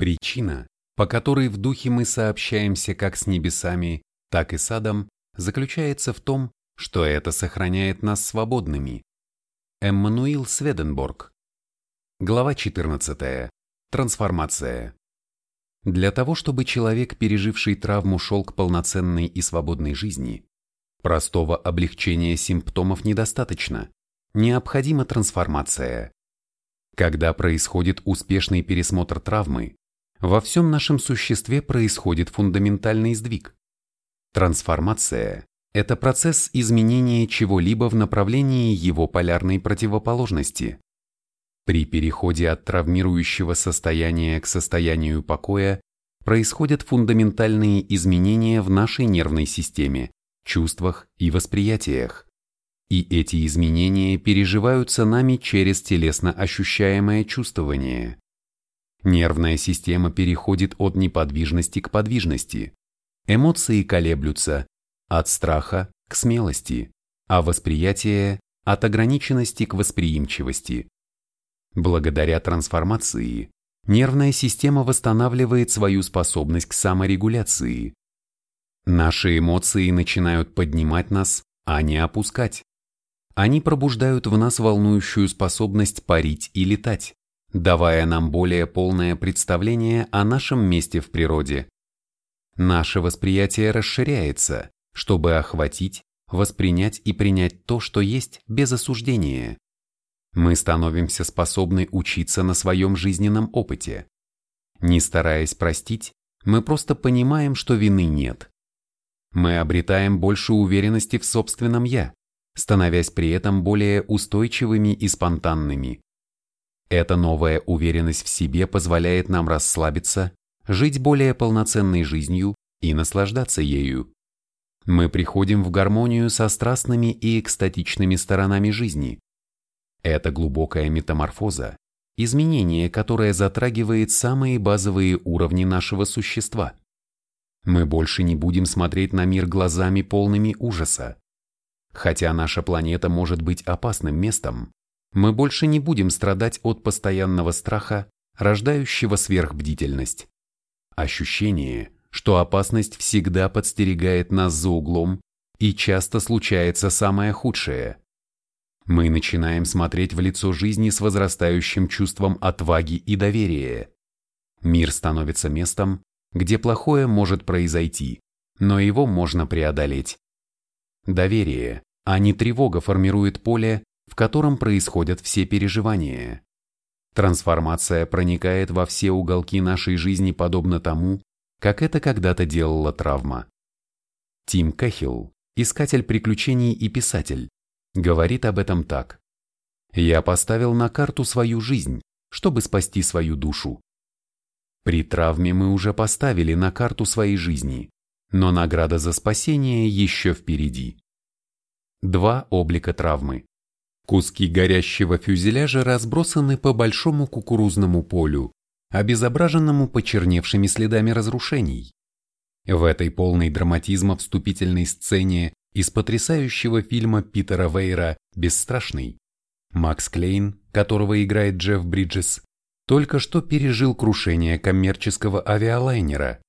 Причина, по которой в духе мы сообщаемся как с небесами, так и с адом, заключается в том, что это сохраняет нас свободными. Эммануил Сведенборг. Глава 14. Трансформация. Для того, чтобы человек, переживший травму, шел к полноценной и свободной жизни, простого облегчения симптомов недостаточно. Необходима трансформация. Когда происходит успешный пересмотр травмы, во всем нашем существе происходит фундаментальный сдвиг. Трансформация – это процесс изменения чего-либо в направлении его полярной противоположности. При переходе от травмирующего состояния к состоянию покоя происходят фундаментальные изменения в нашей нервной системе, чувствах и восприятиях. И эти изменения переживаются нами через телесно ощущаемое чувствование. Нервная система переходит от неподвижности к подвижности. Эмоции колеблются от страха к смелости, а восприятие – от ограниченности к восприимчивости. Благодаря трансформации нервная система восстанавливает свою способность к саморегуляции. Наши эмоции начинают поднимать нас, а не опускать. Они пробуждают в нас волнующую способность парить и летать давая нам более полное представление о нашем месте в природе. Наше восприятие расширяется, чтобы охватить, воспринять и принять то, что есть, без осуждения. Мы становимся способны учиться на своем жизненном опыте. Не стараясь простить, мы просто понимаем, что вины нет. Мы обретаем больше уверенности в собственном «я», становясь при этом более устойчивыми и спонтанными. Эта новая уверенность в себе позволяет нам расслабиться, жить более полноценной жизнью и наслаждаться ею. Мы приходим в гармонию со страстными и экстатичными сторонами жизни. Это глубокая метаморфоза, изменение, которое затрагивает самые базовые уровни нашего существа. Мы больше не будем смотреть на мир глазами полными ужаса. Хотя наша планета может быть опасным местом, мы больше не будем страдать от постоянного страха, рождающего сверхбдительность. Ощущение, что опасность всегда подстерегает нас за углом и часто случается самое худшее. Мы начинаем смотреть в лицо жизни с возрастающим чувством отваги и доверия. Мир становится местом, где плохое может произойти, но его можно преодолеть. Доверие, а не тревога формирует поле, в котором происходят все переживания. Трансформация проникает во все уголки нашей жизни подобно тому, как это когда-то делала травма. Тим Кэхилл, искатель приключений и писатель, говорит об этом так. «Я поставил на карту свою жизнь, чтобы спасти свою душу. При травме мы уже поставили на карту своей жизни, но награда за спасение еще впереди. Два облика травмы. Куски горящего фюзеляжа разбросаны по большому кукурузному полю, обезображенному почерневшими следами разрушений. В этой полной драматизма вступительной сцене из потрясающего фильма Питера Вейра «Бесстрашный» Макс Клейн, которого играет Джефф Бриджес, только что пережил крушение коммерческого авиалайнера.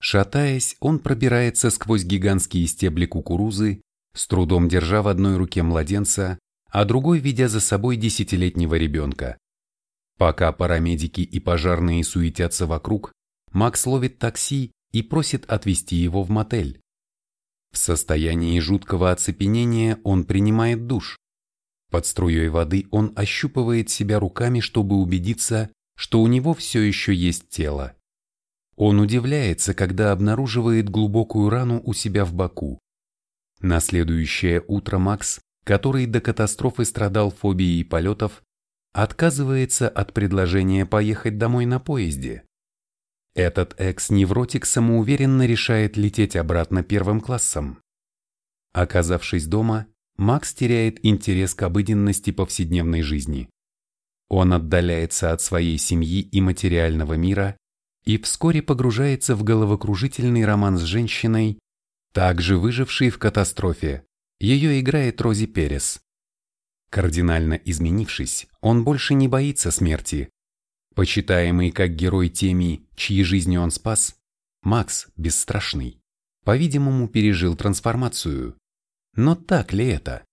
Шатаясь, он пробирается сквозь гигантские стебли кукурузы, с трудом держа в одной руке младенца, а другой ведя за собой десятилетнего ребенка. Пока парамедики и пожарные суетятся вокруг, Макс ловит такси и просит отвезти его в мотель. В состоянии жуткого оцепенения он принимает душ. Под струей воды он ощупывает себя руками, чтобы убедиться, что у него все еще есть тело. Он удивляется, когда обнаруживает глубокую рану у себя в боку. На следующее утро Макс который до катастрофы страдал фобией полетов, отказывается от предложения поехать домой на поезде. Этот экс-невротик самоуверенно решает лететь обратно первым классом. Оказавшись дома, Макс теряет интерес к обыденности повседневной жизни. Он отдаляется от своей семьи и материального мира и вскоре погружается в головокружительный роман с женщиной, также выжившей в катастрофе, ее играет Рози Перес. Кардинально изменившись, он больше не боится смерти. Почитаемый как герой теми, чьи жизни он спас, Макс, бесстрашный, по-видимому, пережил трансформацию. Но так ли это?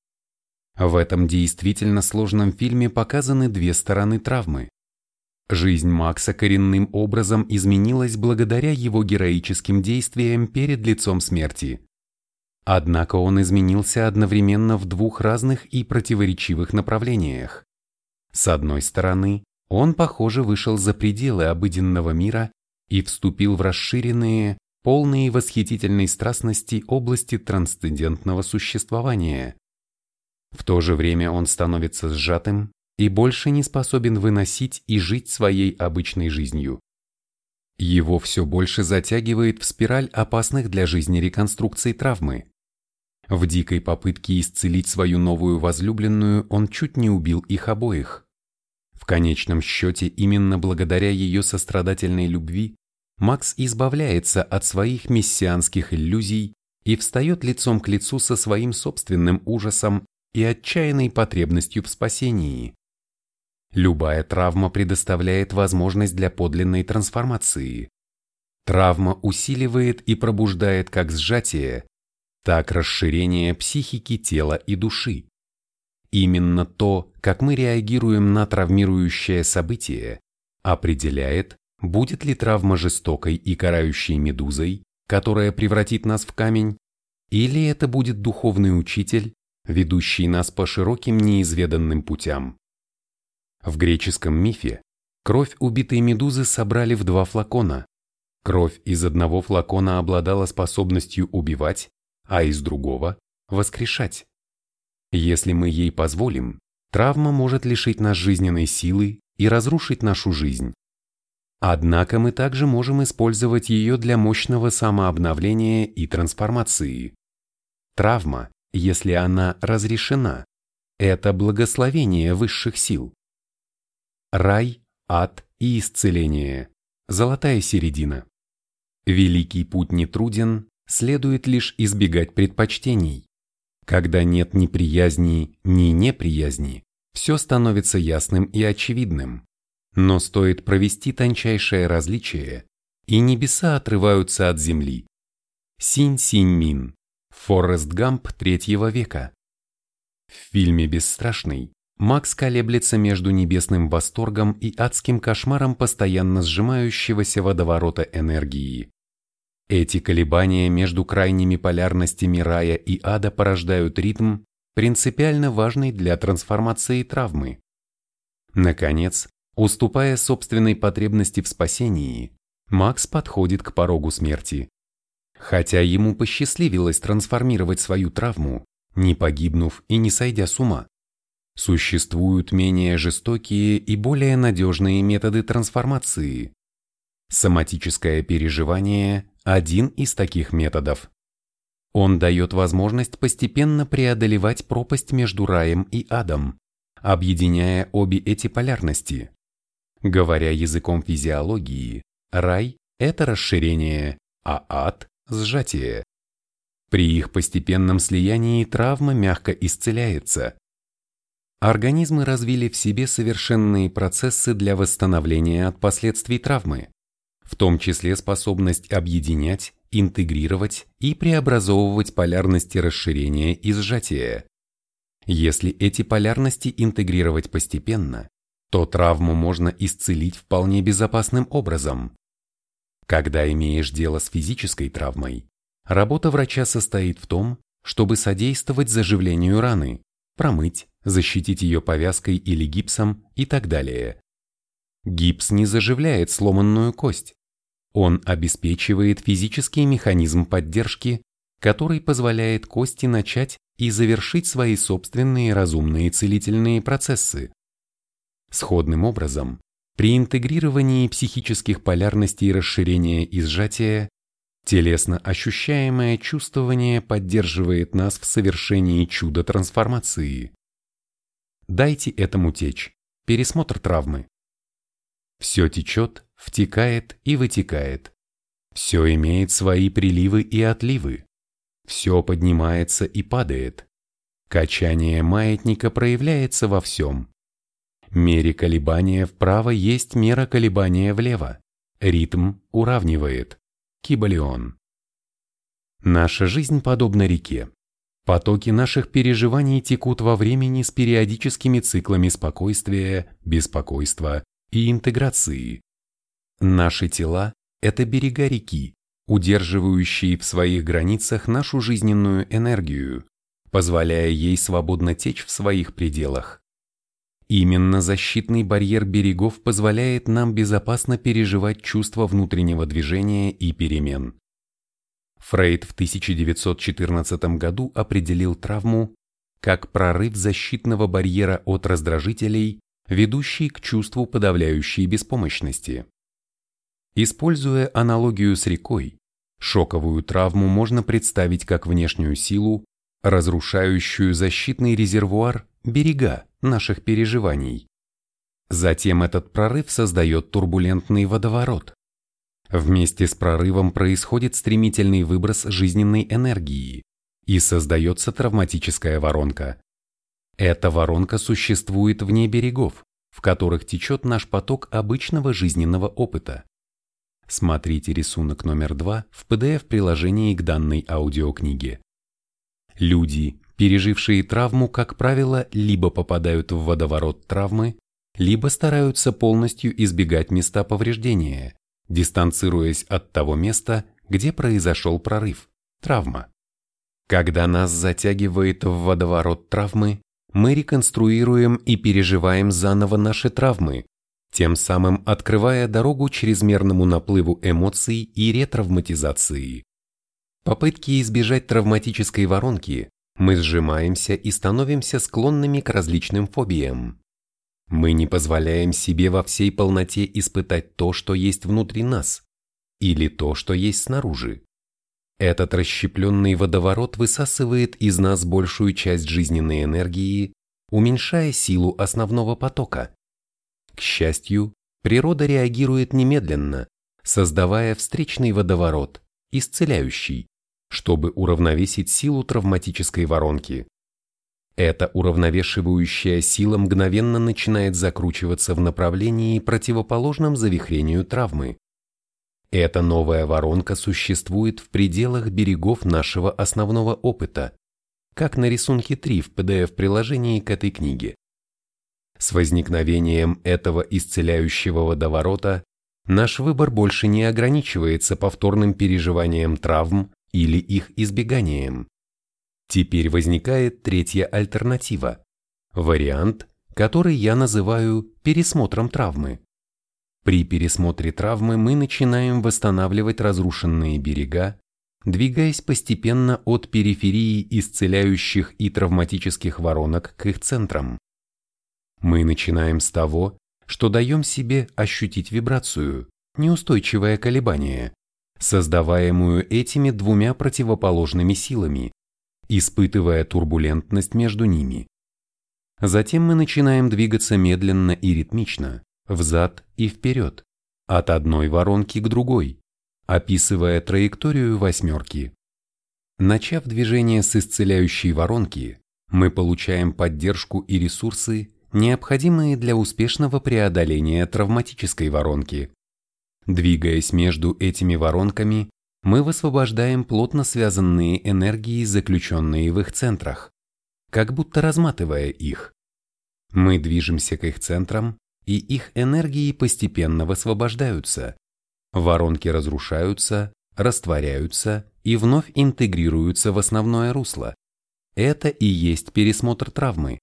В этом действительно сложном фильме показаны две стороны травмы. Жизнь Макса коренным образом изменилась благодаря его героическим действиям перед лицом смерти. Однако он изменился одновременно в двух разных и противоречивых направлениях. С одной стороны, он, похоже, вышел за пределы обыденного мира и вступил в расширенные, полные восхитительной страстности области трансцендентного существования. В то же время он становится сжатым и больше не способен выносить и жить своей обычной жизнью. Его все больше затягивает в спираль опасных для жизни реконструкций травмы. В дикой попытке исцелить свою новую возлюбленную он чуть не убил их обоих. В конечном счете именно благодаря ее сострадательной любви Макс избавляется от своих мессианских иллюзий и встает лицом к лицу со своим собственным ужасом и отчаянной потребностью в спасении. Любая травма предоставляет возможность для подлинной трансформации. Травма усиливает и пробуждает как сжатие, так расширение психики тела и души. Именно то, как мы реагируем на травмирующее событие, определяет, будет ли травма жестокой и карающей медузой, которая превратит нас в камень, или это будет духовный учитель, ведущий нас по широким неизведанным путям. В греческом мифе кровь убитой медузы собрали в два флакона. Кровь из одного флакона обладала способностью убивать, а из другого – воскрешать. Если мы ей позволим, травма может лишить нас жизненной силы и разрушить нашу жизнь. Однако мы также можем использовать ее для мощного самообновления и трансформации. Травма, если она разрешена, это благословение высших сил. Рай, ад и исцеление. Золотая середина. Великий путь не труден, следует лишь избегать предпочтений. Когда нет ни приязни, ни неприязни, все становится ясным и очевидным. Но стоит провести тончайшее различие, и небеса отрываются от земли. Синь-Синь-Мин, Форест Гамп третьего века. В фильме «Бесстрашный» Макс колеблется между небесным восторгом и адским кошмаром постоянно сжимающегося водоворота энергии. Эти колебания между крайними полярностями рая и ада порождают ритм, принципиально важный для трансформации травмы. Наконец, уступая собственной потребности в спасении, Макс подходит к порогу смерти. Хотя ему посчастливилось трансформировать свою травму, не погибнув и не сойдя с ума. Существуют менее жестокие и более надежные методы трансформации. Соматическое переживание один из таких методов. Он дает возможность постепенно преодолевать пропасть между раем и адом, объединяя обе эти полярности. Говоря языком физиологии, рай – это расширение, а ад – сжатие. При их постепенном слиянии травма мягко исцеляется. Организмы развили в себе совершенные процессы для восстановления от последствий травмы в том числе способность объединять, интегрировать и преобразовывать полярности расширения и сжатия. Если эти полярности интегрировать постепенно, то травму можно исцелить вполне безопасным образом. Когда имеешь дело с физической травмой, работа врача состоит в том, чтобы содействовать заживлению раны, промыть, защитить ее повязкой или гипсом и так далее. Гипс не заживляет сломанную кость, он обеспечивает физический механизм поддержки, который позволяет кости начать и завершить свои собственные разумные целительные процессы. Сходным образом, при интегрировании психических полярностей расширения и сжатия, телесно ощущаемое чувствование поддерживает нас в совершении чуда трансформации. Дайте этому течь. Пересмотр травмы. Все течет, втекает и вытекает. Все имеет свои приливы и отливы. Все поднимается и падает. Качание маятника проявляется во всем. Мере колебания вправо есть мера колебания влево. Ритм уравнивает. Кибалион. Наша жизнь подобна реке. Потоки наших переживаний текут во времени с периодическими циклами спокойствия, беспокойства и интеграции. Наши тела – это берега реки, удерживающие в своих границах нашу жизненную энергию, позволяя ей свободно течь в своих пределах. Именно защитный барьер берегов позволяет нам безопасно переживать чувство внутреннего движения и перемен. Фрейд в 1914 году определил травму как прорыв защитного барьера от раздражителей, ведущий к чувству подавляющей беспомощности. Используя аналогию с рекой, шоковую травму можно представить как внешнюю силу, разрушающую защитный резервуар берега наших переживаний. Затем этот прорыв создает турбулентный водоворот. Вместе с прорывом происходит стремительный выброс жизненной энергии и создается травматическая воронка. Эта воронка существует вне берегов, в которых течет наш поток обычного жизненного опыта. Смотрите рисунок номер 2 в PDF-приложении к данной аудиокниге. Люди, пережившие травму, как правило, либо попадают в водоворот травмы, либо стараются полностью избегать места повреждения, дистанцируясь от того места, где произошел прорыв, травма. Когда нас затягивает в водоворот травмы, мы реконструируем и переживаем заново наши травмы, тем самым открывая дорогу чрезмерному наплыву эмоций и ретравматизации. Попытки избежать травматической воронки мы сжимаемся и становимся склонными к различным фобиям. Мы не позволяем себе во всей полноте испытать то, что есть внутри нас, или то, что есть снаружи. Этот расщепленный водоворот высасывает из нас большую часть жизненной энергии, уменьшая силу основного потока. К счастью, природа реагирует немедленно, создавая встречный водоворот, исцеляющий, чтобы уравновесить силу травматической воронки. Эта уравновешивающая сила мгновенно начинает закручиваться в направлении, противоположном завихрению травмы. Эта новая воронка существует в пределах берегов нашего основного опыта, как на рисунке 3 в PDF-приложении к этой книге. С возникновением этого исцеляющего водоворота наш выбор больше не ограничивается повторным переживанием травм или их избеганием. Теперь возникает третья альтернатива – вариант, который я называю пересмотром травмы. При пересмотре травмы мы начинаем восстанавливать разрушенные берега, двигаясь постепенно от периферии исцеляющих и травматических воронок к их центрам. Мы начинаем с того, что даем себе ощутить вибрацию, неустойчивое колебание, создаваемую этими двумя противоположными силами, испытывая турбулентность между ними. Затем мы начинаем двигаться медленно и ритмично, взад и вперед, от одной воронки к другой, описывая траекторию восьмерки. Начав движение с исцеляющей воронки, мы получаем поддержку и ресурсы, необходимые для успешного преодоления травматической воронки. Двигаясь между этими воронками, мы высвобождаем плотно связанные энергии, заключенные в их центрах, как будто разматывая их. Мы движемся к их центрам, и их энергии постепенно высвобождаются. Воронки разрушаются, растворяются и вновь интегрируются в основное русло. Это и есть пересмотр травмы.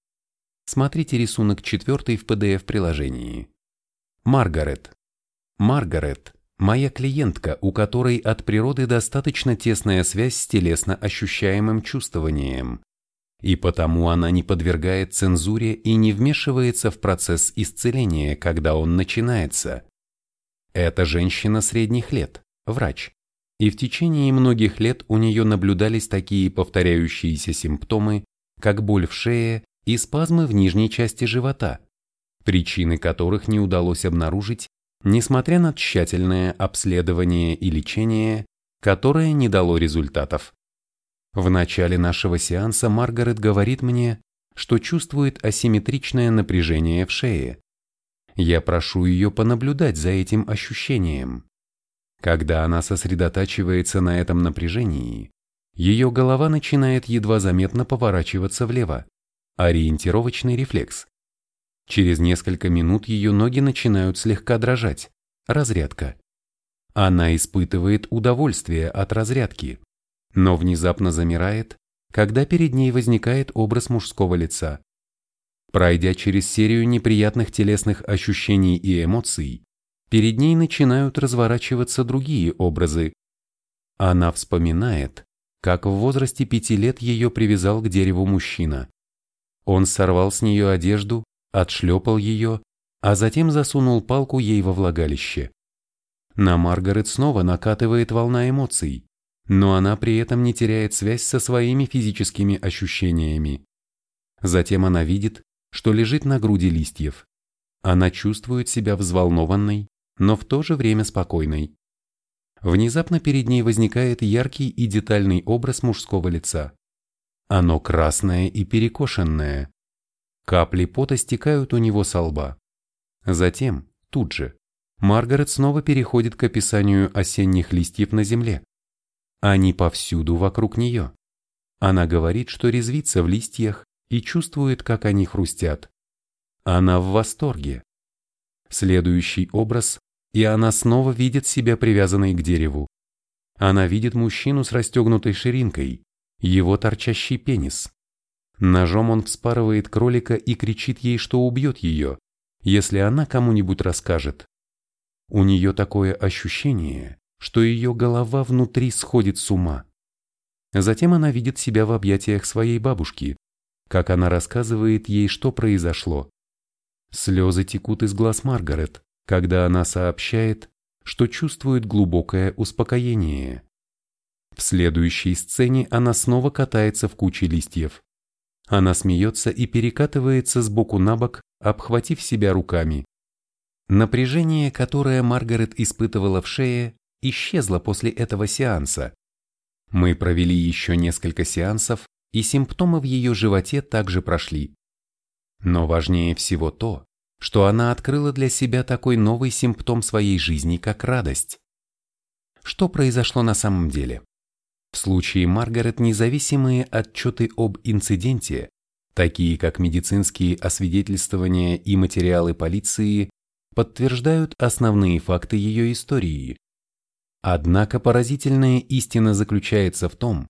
Смотрите рисунок 4 в PDF-приложении. Маргарет. Маргарет – моя клиентка, у которой от природы достаточно тесная связь с телесно ощущаемым чувствованием, и потому она не подвергает цензуре и не вмешивается в процесс исцеления, когда он начинается. Это женщина средних лет, врач, и в течение многих лет у нее наблюдались такие повторяющиеся симптомы, как боль в шее и спазмы в нижней части живота, причины которых не удалось обнаружить, несмотря на тщательное обследование и лечение, которое не дало результатов. В начале нашего сеанса Маргарет говорит мне, что чувствует асимметричное напряжение в шее. Я прошу ее понаблюдать за этим ощущением. Когда она сосредотачивается на этом напряжении, ее голова начинает едва заметно поворачиваться влево. Ориентировочный рефлекс. Через несколько минут ее ноги начинают слегка дрожать. Разрядка. Она испытывает удовольствие от разрядки, но внезапно замирает, когда перед ней возникает образ мужского лица. Пройдя через серию неприятных телесных ощущений и эмоций, перед ней начинают разворачиваться другие образы. Она вспоминает, как в возрасте пяти лет ее привязал к дереву мужчина. Он сорвал с нее одежду, отшлепал ее, а затем засунул палку ей во влагалище. На Маргарет снова накатывает волна эмоций, но она при этом не теряет связь со своими физическими ощущениями. Затем она видит, что лежит на груди листьев. Она чувствует себя взволнованной, но в то же время спокойной. Внезапно перед ней возникает яркий и детальный образ мужского лица. Оно красное и перекошенное. Капли пота стекают у него со лба. Затем, тут же, Маргарет снова переходит к описанию осенних листьев на земле. Они повсюду вокруг нее. Она говорит, что резвится в листьях и чувствует, как они хрустят. Она в восторге. Следующий образ и она снова видит себя привязанной к дереву. Она видит мужчину с расстегнутой ширинкой, его торчащий пенис. Ножом он вспарывает кролика и кричит ей, что убьет ее, если она кому-нибудь расскажет. У нее такое ощущение, что ее голова внутри сходит с ума. Затем она видит себя в объятиях своей бабушки, как она рассказывает ей, что произошло. Слезы текут из глаз Маргарет, когда она сообщает, что чувствует глубокое успокоение. В следующей сцене она снова катается в куче листьев. Она смеется и перекатывается с боку на бок, обхватив себя руками. Напряжение, которое Маргарет испытывала в шее, исчезло после этого сеанса. Мы провели еще несколько сеансов, и симптомы в ее животе также прошли. Но важнее всего то, что она открыла для себя такой новый симптом своей жизни, как радость. Что произошло на самом деле? В случае Маргарет независимые отчеты об инциденте, такие как медицинские освидетельствования и материалы полиции, подтверждают основные факты ее истории. Однако поразительная истина заключается в том,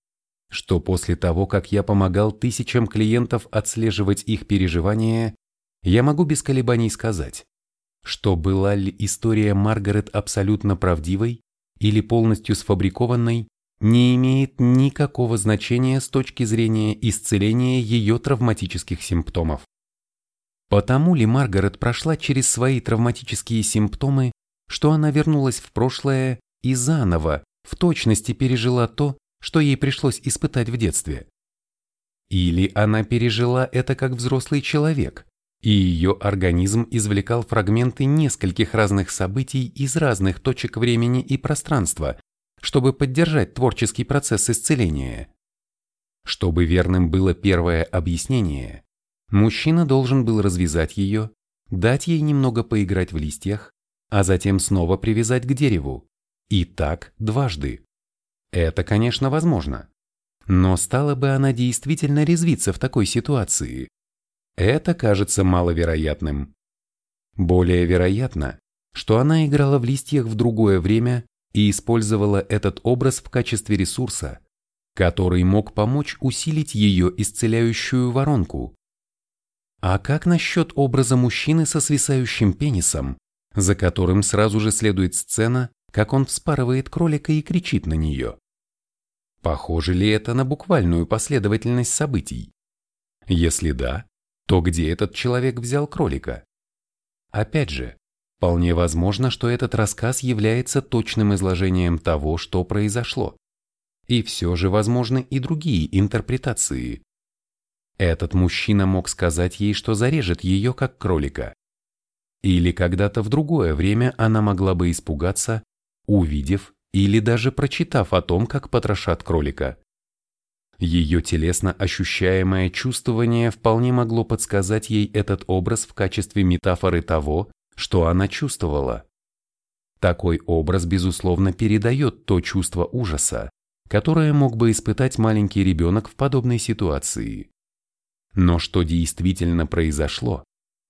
что после того, как я помогал тысячам клиентов отслеживать их переживания, я могу без колебаний сказать, что была ли история Маргарет абсолютно правдивой или полностью сфабрикованной, не имеет никакого значения с точки зрения исцеления ее травматических симптомов. Потому ли Маргарет прошла через свои травматические симптомы, что она вернулась в прошлое и заново, в точности пережила то, что ей пришлось испытать в детстве? Или она пережила это как взрослый человек, и ее организм извлекал фрагменты нескольких разных событий из разных точек времени и пространства, чтобы поддержать творческий процесс исцеления. Чтобы верным было первое объяснение, мужчина должен был развязать ее, дать ей немного поиграть в листьях, а затем снова привязать к дереву. И так дважды. Это, конечно, возможно. Но стала бы она действительно резвиться в такой ситуации, это кажется маловероятным. Более вероятно, что она играла в листьях в другое время и использовала этот образ в качестве ресурса, который мог помочь усилить ее исцеляющую воронку. А как насчет образа мужчины со свисающим пенисом, за которым сразу же следует сцена, как он вспарывает кролика и кричит на нее? Похоже ли это на буквальную последовательность событий? Если да, то где этот человек взял кролика? Опять же, вполне возможно, что этот рассказ является точным изложением того, что произошло. И все же возможны и другие интерпретации. Этот мужчина мог сказать ей, что зарежет ее как кролика. Или когда-то в другое время она могла бы испугаться, увидев или даже прочитав о том, как потрошат кролика. Ее телесно ощущаемое чувствование вполне могло подсказать ей этот образ в качестве метафоры того, что она чувствовала. Такой образ, безусловно, передает то чувство ужаса, которое мог бы испытать маленький ребенок в подобной ситуации. Но что действительно произошло,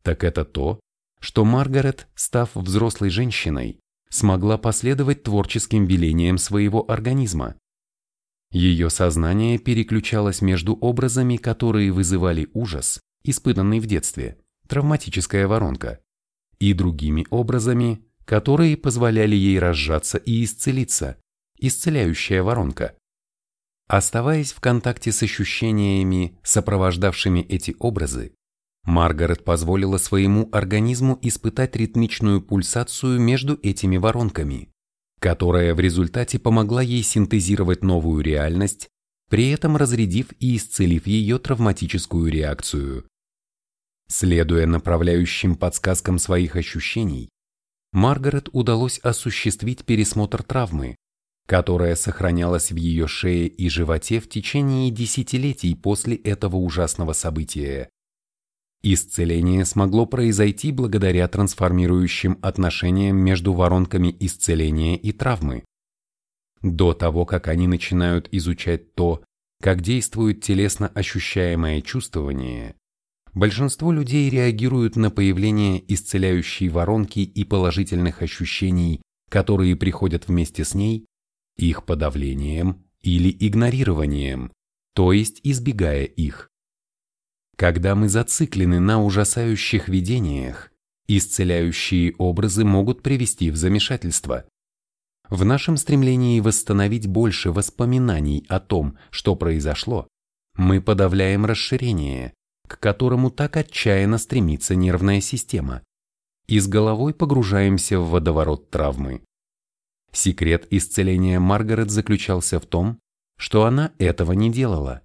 так это то, что Маргарет, став взрослой женщиной, смогла последовать творческим велениям своего организма. Ее сознание переключалось между образами, которые вызывали ужас, испытанный в детстве, травматическая воронка, и другими образами, которые позволяли ей разжаться и исцелиться, исцеляющая воронка. Оставаясь в контакте с ощущениями, сопровождавшими эти образы, Маргарет позволила своему организму испытать ритмичную пульсацию между этими воронками которая в результате помогла ей синтезировать новую реальность, при этом разрядив и исцелив ее травматическую реакцию. Следуя направляющим подсказкам своих ощущений, Маргарет удалось осуществить пересмотр травмы, которая сохранялась в ее шее и животе в течение десятилетий после этого ужасного события. Исцеление смогло произойти благодаря трансформирующим отношениям между воронками исцеления и травмы. До того, как они начинают изучать то, как действует телесно ощущаемое чувствование, большинство людей реагируют на появление исцеляющей воронки и положительных ощущений, которые приходят вместе с ней, их подавлением или игнорированием, то есть избегая их. Когда мы зациклены на ужасающих видениях, исцеляющие образы могут привести в замешательство. В нашем стремлении восстановить больше воспоминаний о том, что произошло, мы подавляем расширение, к которому так отчаянно стремится нервная система, и с головой погружаемся в водоворот травмы. Секрет исцеления Маргарет заключался в том, что она этого не делала.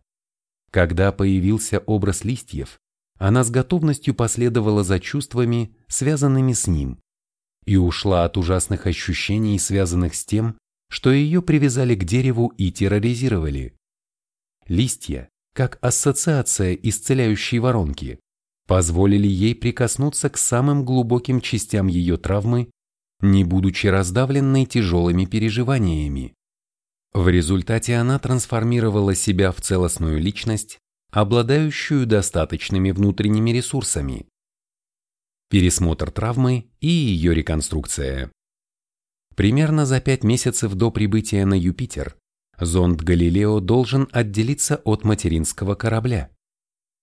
Когда появился образ листьев, она с готовностью последовала за чувствами, связанными с ним, и ушла от ужасных ощущений, связанных с тем, что ее привязали к дереву и терроризировали. Листья, как ассоциация исцеляющей воронки, позволили ей прикоснуться к самым глубоким частям ее травмы, не будучи раздавленной тяжелыми переживаниями. В результате она трансформировала себя в целостную личность, обладающую достаточными внутренними ресурсами. Пересмотр травмы и ее реконструкция. Примерно за пять месяцев до прибытия на Юпитер зонд Галилео должен отделиться от материнского корабля.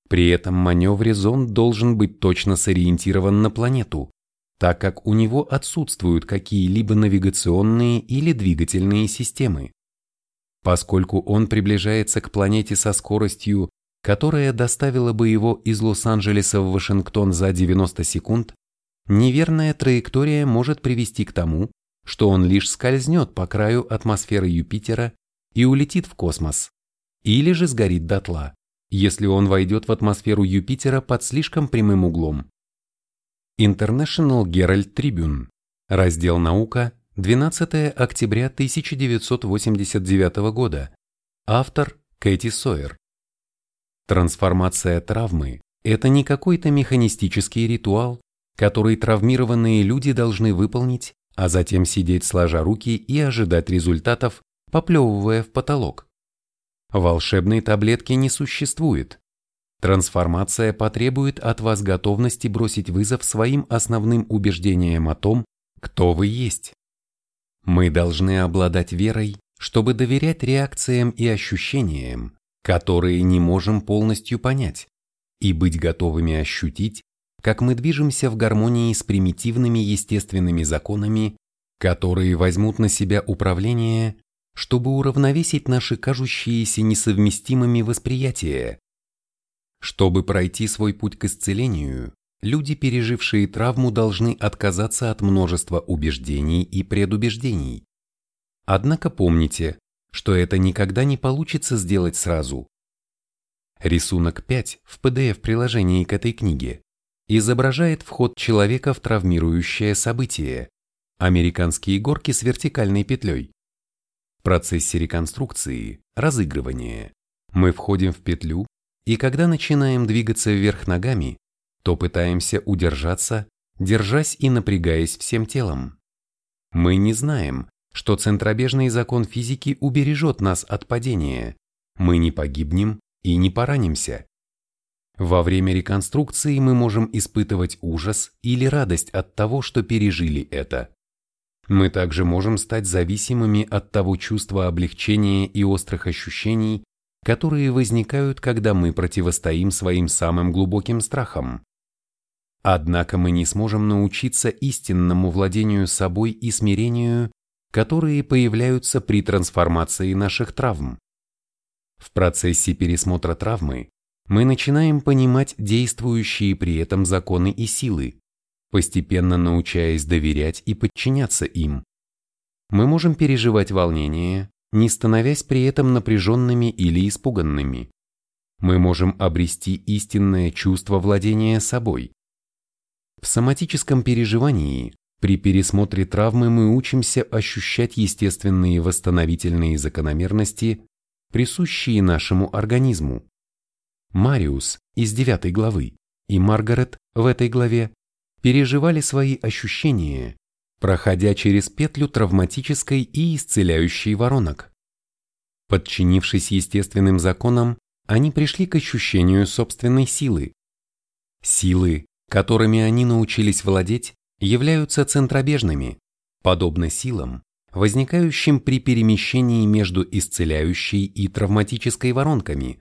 При этом маневре зонд должен быть точно сориентирован на планету, так как у него отсутствуют какие-либо навигационные или двигательные системы. Поскольку он приближается к планете со скоростью, которая доставила бы его из Лос-Анджелеса в Вашингтон за 90 секунд, неверная траектория может привести к тому, что он лишь скользнет по краю атмосферы Юпитера и улетит в космос, или же сгорит дотла, если он войдет в атмосферу Юпитера под слишком прямым углом. International Herald Tribune, раздел «Наука», 12 октября 1989 года. Автор Кэти Сойер. Трансформация травмы – это не какой-то механистический ритуал, который травмированные люди должны выполнить, а затем сидеть сложа руки и ожидать результатов, поплевывая в потолок. Волшебной таблетки не существует. Трансформация потребует от вас готовности бросить вызов своим основным убеждениям о том, кто вы есть. Мы должны обладать верой, чтобы доверять реакциям и ощущениям, которые не можем полностью понять, и быть готовыми ощутить, как мы движемся в гармонии с примитивными естественными законами, которые возьмут на себя управление, чтобы уравновесить наши кажущиеся несовместимыми восприятия. Чтобы пройти свой путь к исцелению, люди, пережившие травму, должны отказаться от множества убеждений и предубеждений. Однако помните, что это никогда не получится сделать сразу. Рисунок 5 в PDF-приложении к этой книге изображает вход человека в травмирующее событие – американские горки с вертикальной петлей. Процессе реконструкции, разыгрывания, Мы входим в петлю, и когда начинаем двигаться вверх ногами, то пытаемся удержаться, держась и напрягаясь всем телом. Мы не знаем, что центробежный закон физики убережет нас от падения. Мы не погибнем и не поранимся. Во время реконструкции мы можем испытывать ужас или радость от того, что пережили это. Мы также можем стать зависимыми от того чувства облегчения и острых ощущений, которые возникают, когда мы противостоим своим самым глубоким страхам. Однако мы не сможем научиться истинному владению собой и смирению, которые появляются при трансформации наших травм. В процессе пересмотра травмы мы начинаем понимать действующие при этом законы и силы, постепенно научаясь доверять и подчиняться им. Мы можем переживать волнение, не становясь при этом напряженными или испуганными. Мы можем обрести истинное чувство владения собой. В соматическом переживании при пересмотре травмы мы учимся ощущать естественные восстановительные закономерности, присущие нашему организму. Мариус из 9 главы и Маргарет в этой главе переживали свои ощущения, проходя через петлю травматической и исцеляющей воронок. Подчинившись естественным законам, они пришли к ощущению собственной силы. Силы, которыми они научились владеть, являются центробежными, подобно силам, возникающим при перемещении между исцеляющей и травматической воронками.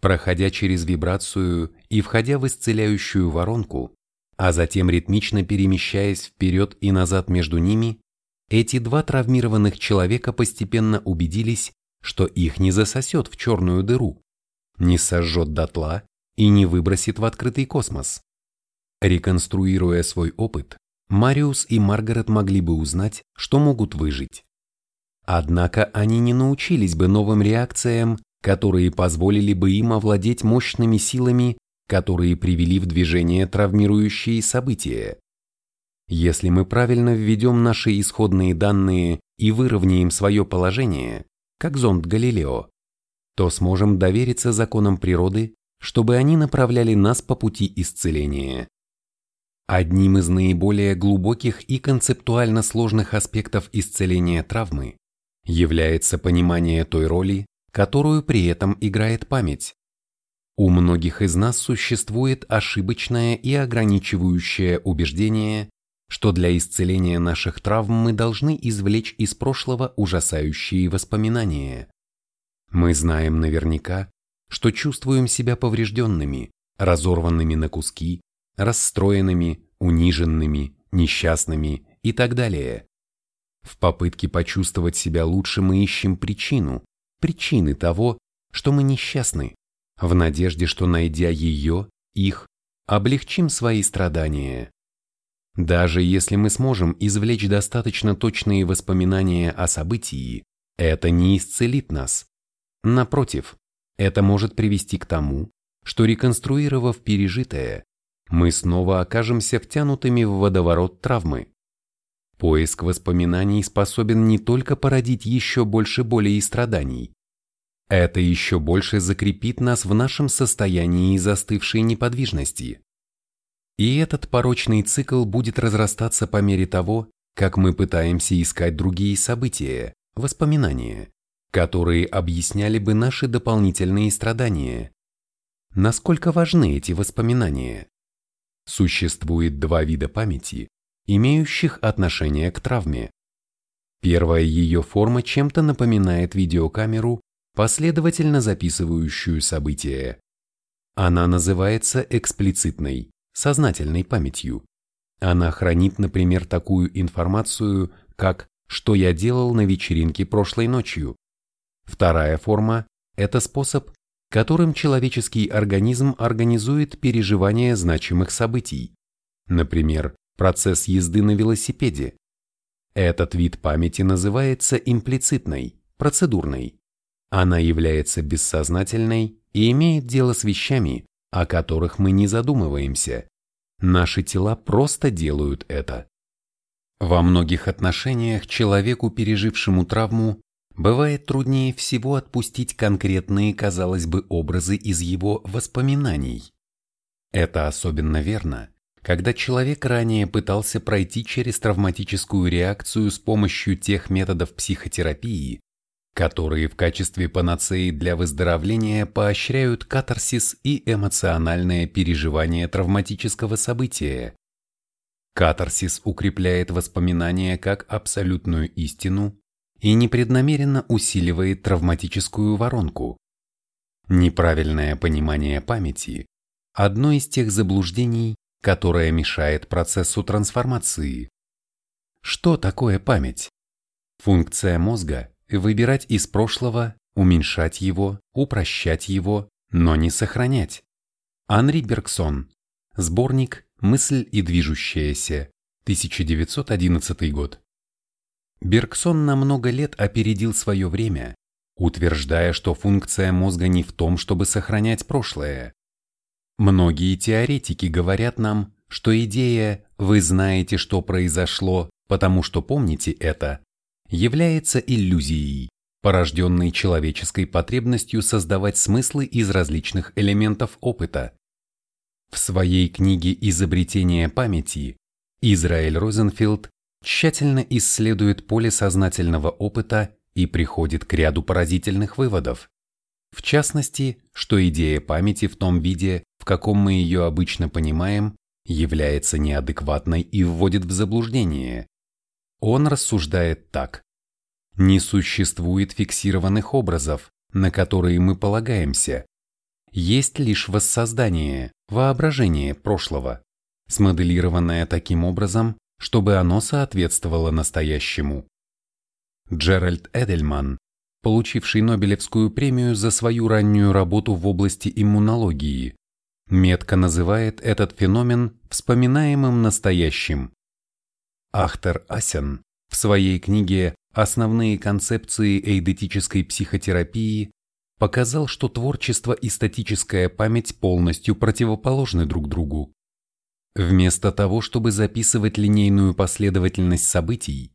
Проходя через вибрацию и входя в исцеляющую воронку, а затем ритмично перемещаясь вперед и назад между ними, эти два травмированных человека постепенно убедились, что их не засосет в черную дыру, не сожжет дотла и не выбросит в открытый космос. Реконструируя свой опыт, Мариус и Маргарет могли бы узнать, что могут выжить. Однако они не научились бы новым реакциям, которые позволили бы им овладеть мощными силами которые привели в движение травмирующие события. Если мы правильно введем наши исходные данные и выровняем свое положение, как зонд Галилео, то сможем довериться законам природы, чтобы они направляли нас по пути исцеления. Одним из наиболее глубоких и концептуально сложных аспектов исцеления травмы является понимание той роли, которую при этом играет память. У многих из нас существует ошибочное и ограничивающее убеждение, что для исцеления наших травм мы должны извлечь из прошлого ужасающие воспоминания. Мы знаем наверняка, что чувствуем себя поврежденными, разорванными на куски, расстроенными, униженными, несчастными и так далее. В попытке почувствовать себя лучше мы ищем причину, причины того, что мы несчастны, в надежде, что найдя ее, их, облегчим свои страдания. Даже если мы сможем извлечь достаточно точные воспоминания о событии, это не исцелит нас. Напротив, это может привести к тому, что реконструировав пережитое, мы снова окажемся втянутыми в водоворот травмы. Поиск воспоминаний способен не только породить еще больше боли и страданий, это еще больше закрепит нас в нашем состоянии застывшей неподвижности. И этот порочный цикл будет разрастаться по мере того, как мы пытаемся искать другие события, воспоминания, которые объясняли бы наши дополнительные страдания. Насколько важны эти воспоминания? Существует два вида памяти, имеющих отношение к травме. Первая ее форма чем-то напоминает видеокамеру последовательно записывающую события. Она называется эксплицитной, сознательной памятью. Она хранит, например, такую информацию, как «что я делал на вечеринке прошлой ночью». Вторая форма – это способ, которым человеческий организм организует переживание значимых событий. Например, процесс езды на велосипеде. Этот вид памяти называется имплицитной, процедурной. Она является бессознательной и имеет дело с вещами, о которых мы не задумываемся. Наши тела просто делают это. Во многих отношениях человеку, пережившему травму, бывает труднее всего отпустить конкретные, казалось бы, образы из его воспоминаний. Это особенно верно, когда человек ранее пытался пройти через травматическую реакцию с помощью тех методов психотерапии, которые в качестве панацеи для выздоровления поощряют катарсис и эмоциональное переживание травматического события. Катарсис укрепляет воспоминания как абсолютную истину и непреднамеренно усиливает травматическую воронку. Неправильное понимание памяти – одно из тех заблуждений, которое мешает процессу трансформации. Что такое память? Функция мозга – выбирать из прошлого, уменьшать его, упрощать его, но не сохранять. Анри Бергсон. Сборник Мысль и движущаяся. 1911 год. Бергсон на много лет опередил свое время, утверждая, что функция мозга не в том, чтобы сохранять прошлое. Многие теоретики говорят нам, что идея «вы знаете, что произошло, потому что помните это» является иллюзией, порожденной человеческой потребностью создавать смыслы из различных элементов опыта. В своей книге «Изобретение памяти» Израиль Розенфилд тщательно исследует поле сознательного опыта и приходит к ряду поразительных выводов. В частности, что идея памяти в том виде, в каком мы ее обычно понимаем, является неадекватной и вводит в заблуждение. Он рассуждает так. Не существует фиксированных образов, на которые мы полагаемся, есть лишь воссоздание, воображение прошлого, смоделированное таким образом, чтобы оно соответствовало настоящему. Джеральд Эдельман, получивший Нобелевскую премию за свою раннюю работу в области иммунологии, метко называет этот феномен вспоминаемым настоящим. Ахтер Асен в своей книге «Основные концепции эйдетической психотерапии» показал, что творчество и статическая память полностью противоположны друг другу. Вместо того, чтобы записывать линейную последовательность событий,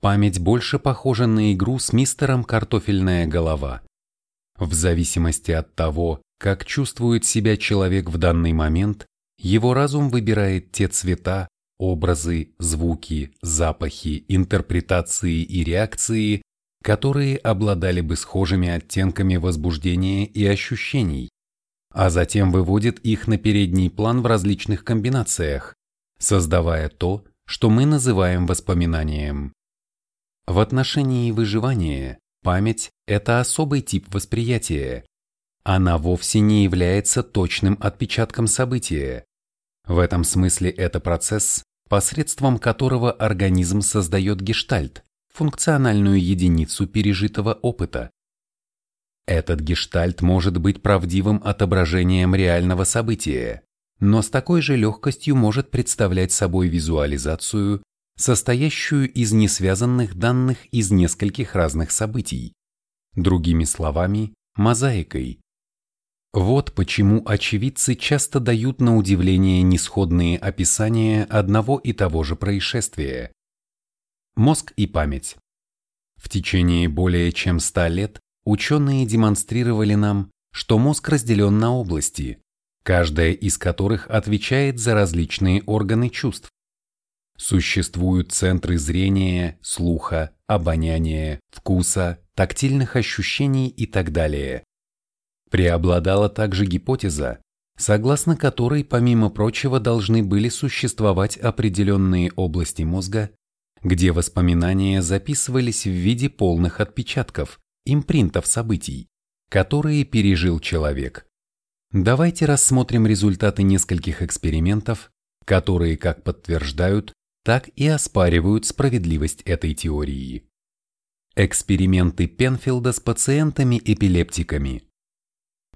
память больше похожа на игру с мистером «Картофельная голова». В зависимости от того, как чувствует себя человек в данный момент, его разум выбирает те цвета, образы, звуки, запахи, интерпретации и реакции, которые обладали бы схожими оттенками возбуждения и ощущений, а затем выводит их на передний план в различных комбинациях, создавая то, что мы называем воспоминанием. В отношении выживания память – это особый тип восприятия. Она вовсе не является точным отпечатком события. В этом смысле это процесс, посредством которого организм создает гештальт, функциональную единицу пережитого опыта. Этот гештальт может быть правдивым отображением реального события, но с такой же легкостью может представлять собой визуализацию, состоящую из несвязанных данных из нескольких разных событий. Другими словами, мозаикой. Вот почему очевидцы часто дают на удивление несходные описания одного и того же происшествия. Мозг и память. В течение более чем 100 лет ученые демонстрировали нам, что мозг разделен на области, каждая из которых отвечает за различные органы чувств. Существуют центры зрения, слуха, обоняния, вкуса, тактильных ощущений и так далее. Преобладала также гипотеза, согласно которой, помимо прочего, должны были существовать определенные области мозга, где воспоминания записывались в виде полных отпечатков, импринтов событий, которые пережил человек. Давайте рассмотрим результаты нескольких экспериментов, которые как подтверждают, так и оспаривают справедливость этой теории. Эксперименты Пенфилда с пациентами-эпилептиками.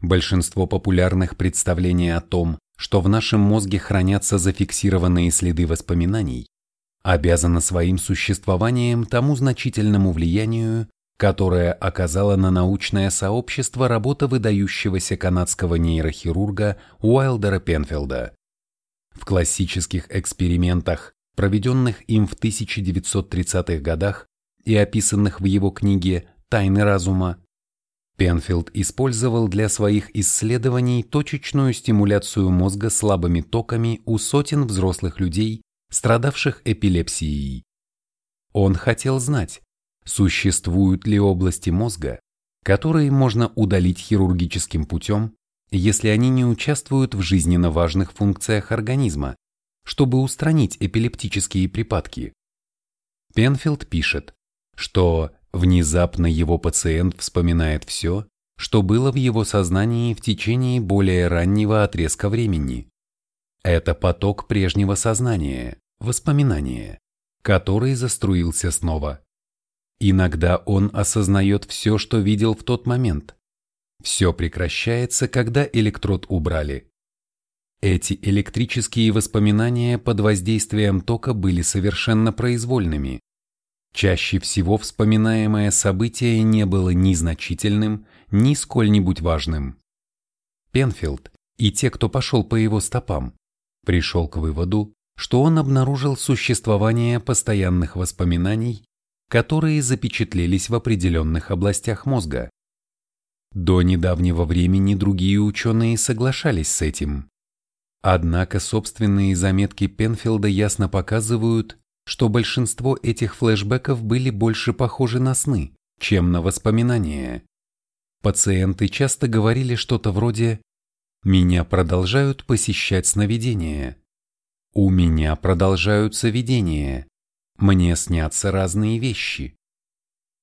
Большинство популярных представлений о том, что в нашем мозге хранятся зафиксированные следы воспоминаний, обязана своим существованием тому значительному влиянию, которое оказала на научное сообщество работа выдающегося канадского нейрохирурга Уайлдера Пенфилда. В классических экспериментах, проведенных им в 1930-х годах и описанных в его книге «Тайны разума». Пенфилд использовал для своих исследований точечную стимуляцию мозга слабыми токами у сотен взрослых людей, страдавших эпилепсией. Он хотел знать, существуют ли области мозга, которые можно удалить хирургическим путем, если они не участвуют в жизненно важных функциях организма, чтобы устранить эпилептические припадки. Пенфилд пишет, что внезапно его пациент вспоминает все, что было в его сознании в течение более раннего отрезка времени. Это поток прежнего сознания, воспоминания, который заструился снова. Иногда он осознает все, что видел в тот момент. Все прекращается, когда электрод убрали. Эти электрические воспоминания под воздействием тока были совершенно произвольными. Чаще всего вспоминаемое событие не было ни значительным, ни сколь-нибудь важным. Пенфилд и те, кто пошел по его стопам, пришел к выводу, что он обнаружил существование постоянных воспоминаний, которые запечатлелись в определенных областях мозга. До недавнего времени другие ученые соглашались с этим. Однако собственные заметки Пенфилда ясно показывают, что большинство этих флешбеков были больше похожи на сны, чем на воспоминания. Пациенты часто говорили что-то вроде «Меня продолжают посещать сновидения», «У меня продолжаются видения», «Мне снятся разные вещи».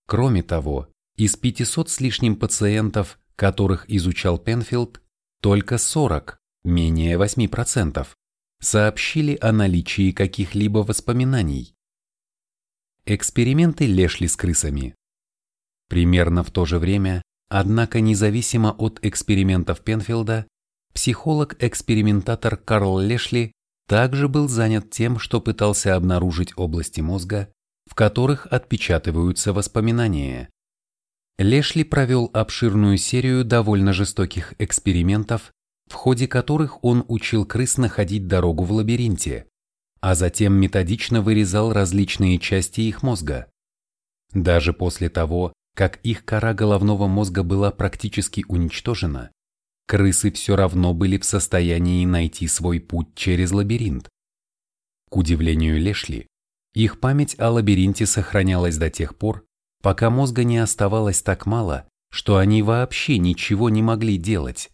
Кроме того, из 500 с лишним пациентов, которых изучал Пенфилд, только 40 менее 8%, сообщили о наличии каких-либо воспоминаний. Эксперименты Лешли с крысами. Примерно в то же время, однако независимо от экспериментов Пенфилда, психолог-экспериментатор Карл Лешли также был занят тем, что пытался обнаружить области мозга, в которых отпечатываются воспоминания. Лешли провел обширную серию довольно жестоких экспериментов, в ходе которых он учил крыс находить дорогу в лабиринте, а затем методично вырезал различные части их мозга. Даже после того, как их кора головного мозга была практически уничтожена, крысы все равно были в состоянии найти свой путь через лабиринт. К удивлению Лешли, их память о лабиринте сохранялась до тех пор, пока мозга не оставалось так мало, что они вообще ничего не могли делать.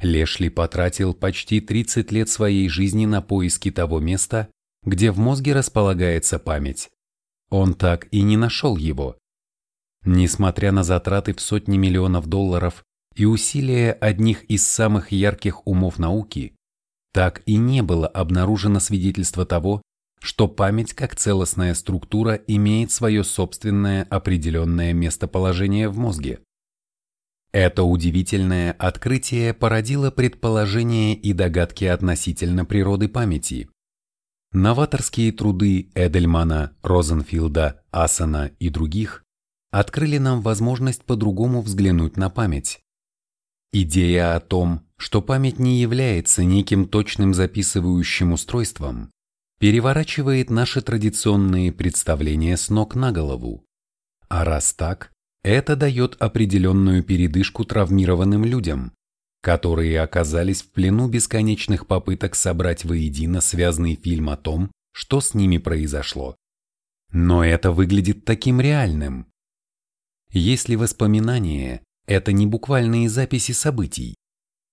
Лешли потратил почти 30 лет своей жизни на поиски того места, где в мозге располагается память. Он так и не нашел его. Несмотря на затраты в сотни миллионов долларов и усилия одних из самых ярких умов науки, так и не было обнаружено свидетельство того, что память как целостная структура имеет свое собственное определенное местоположение в мозге. Это удивительное открытие породило предположения и догадки относительно природы памяти. Новаторские труды Эдельмана, Розенфилда, Асана и других открыли нам возможность по-другому взглянуть на память. Идея о том, что память не является неким точным записывающим устройством, переворачивает наши традиционные представления с ног на голову. А раз так, это дает определенную передышку травмированным людям, которые оказались в плену бесконечных попыток собрать воедино связанный фильм о том, что с ними произошло. Но это выглядит таким реальным. Если воспоминания – это не буквальные записи событий,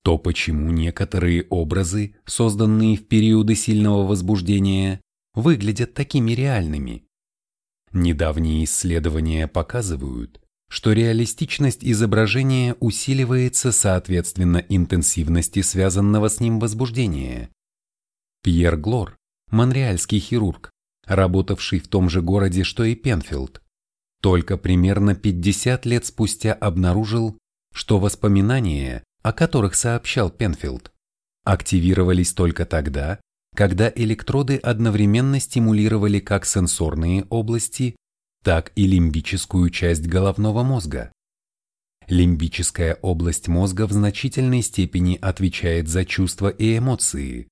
то почему некоторые образы, созданные в периоды сильного возбуждения, выглядят такими реальными? Недавние исследования показывают, что реалистичность изображения усиливается соответственно интенсивности связанного с ним возбуждения. Пьер Глор, монреальский хирург, работавший в том же городе, что и Пенфилд, только примерно 50 лет спустя обнаружил, что воспоминания, о которых сообщал Пенфилд, активировались только тогда, когда электроды одновременно стимулировали как сенсорные области, так и лимбическую часть головного мозга. Лимбическая область мозга в значительной степени отвечает за чувства и эмоции.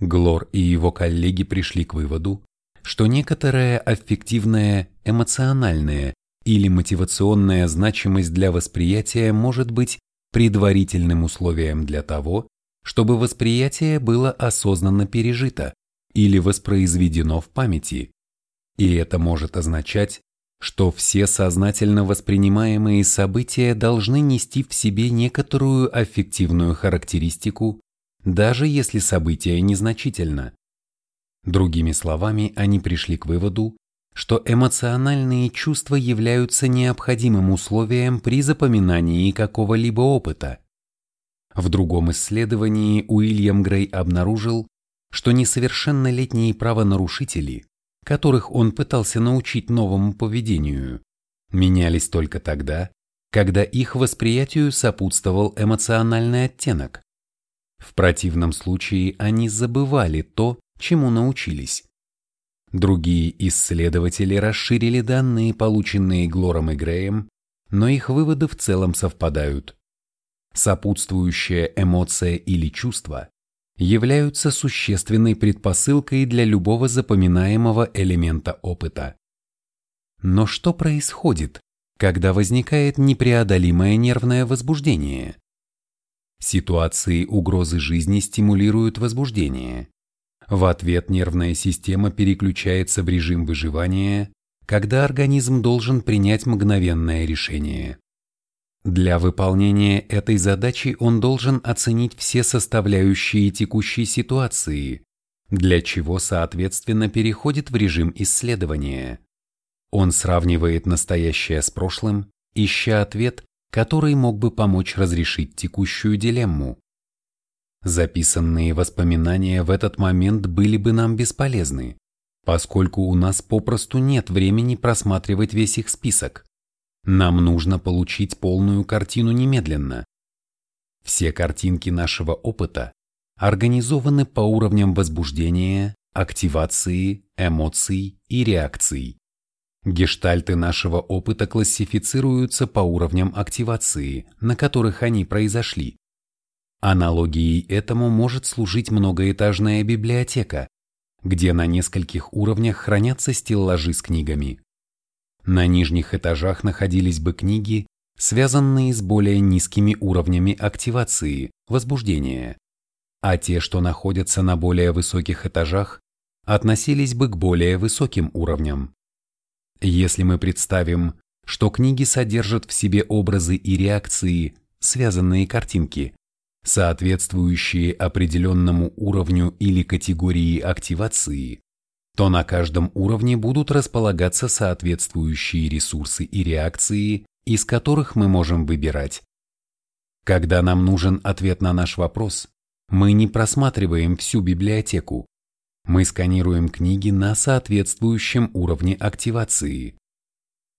Глор и его коллеги пришли к выводу, что некоторая аффективная, эмоциональная или мотивационная значимость для восприятия может быть предварительным условием для того, чтобы восприятие было осознанно пережито или воспроизведено в памяти. И это может означать, что все сознательно воспринимаемые события должны нести в себе некоторую аффективную характеристику, даже если событие незначительно. Другими словами, они пришли к выводу, что эмоциональные чувства являются необходимым условием при запоминании какого-либо опыта. В другом исследовании Уильям Грей обнаружил, что несовершеннолетние правонарушители, которых он пытался научить новому поведению, менялись только тогда, когда их восприятию сопутствовал эмоциональный оттенок. В противном случае они забывали то, чему научились. Другие исследователи расширили данные, полученные Глором и Греем, но их выводы в целом совпадают. Сопутствующая эмоция или чувство являются существенной предпосылкой для любого запоминаемого элемента опыта. Но что происходит, когда возникает непреодолимое нервное возбуждение? Ситуации угрозы жизни стимулируют возбуждение. В ответ нервная система переключается в режим выживания, когда организм должен принять мгновенное решение. Для выполнения этой задачи он должен оценить все составляющие текущей ситуации, для чего, соответственно, переходит в режим исследования. Он сравнивает настоящее с прошлым, ища ответ, который мог бы помочь разрешить текущую дилемму. Записанные воспоминания в этот момент были бы нам бесполезны, поскольку у нас попросту нет времени просматривать весь их список. Нам нужно получить полную картину немедленно. Все картинки нашего опыта организованы по уровням возбуждения, активации, эмоций и реакций. Гештальты нашего опыта классифицируются по уровням активации, на которых они произошли. Аналогией этому может служить многоэтажная библиотека, где на нескольких уровнях хранятся стеллажи с книгами. На нижних этажах находились бы книги, связанные с более низкими уровнями активации, возбуждения, а те, что находятся на более высоких этажах, относились бы к более высоким уровням. Если мы представим, что книги содержат в себе образы и реакции, связанные картинки, соответствующие определенному уровню или категории активации, то на каждом уровне будут располагаться соответствующие ресурсы и реакции, из которых мы можем выбирать. Когда нам нужен ответ на наш вопрос, мы не просматриваем всю библиотеку. Мы сканируем книги на соответствующем уровне активации.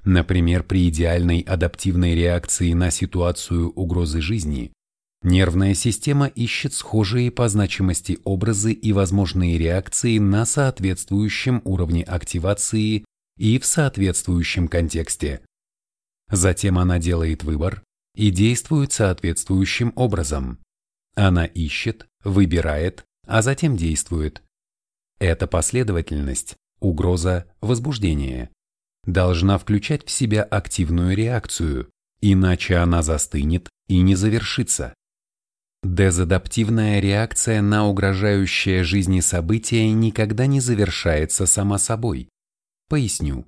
Например, при идеальной адаптивной реакции на ситуацию угрозы жизни Нервная система ищет схожие по значимости образы и возможные реакции на соответствующем уровне активации и в соответствующем контексте. Затем она делает выбор и действует соответствующим образом. Она ищет, выбирает, а затем действует. Эта последовательность, угроза, возбуждение, должна включать в себя активную реакцию, иначе она застынет и не завершится. Дезадаптивная реакция на угрожающее жизни событие никогда не завершается сама собой. Поясню.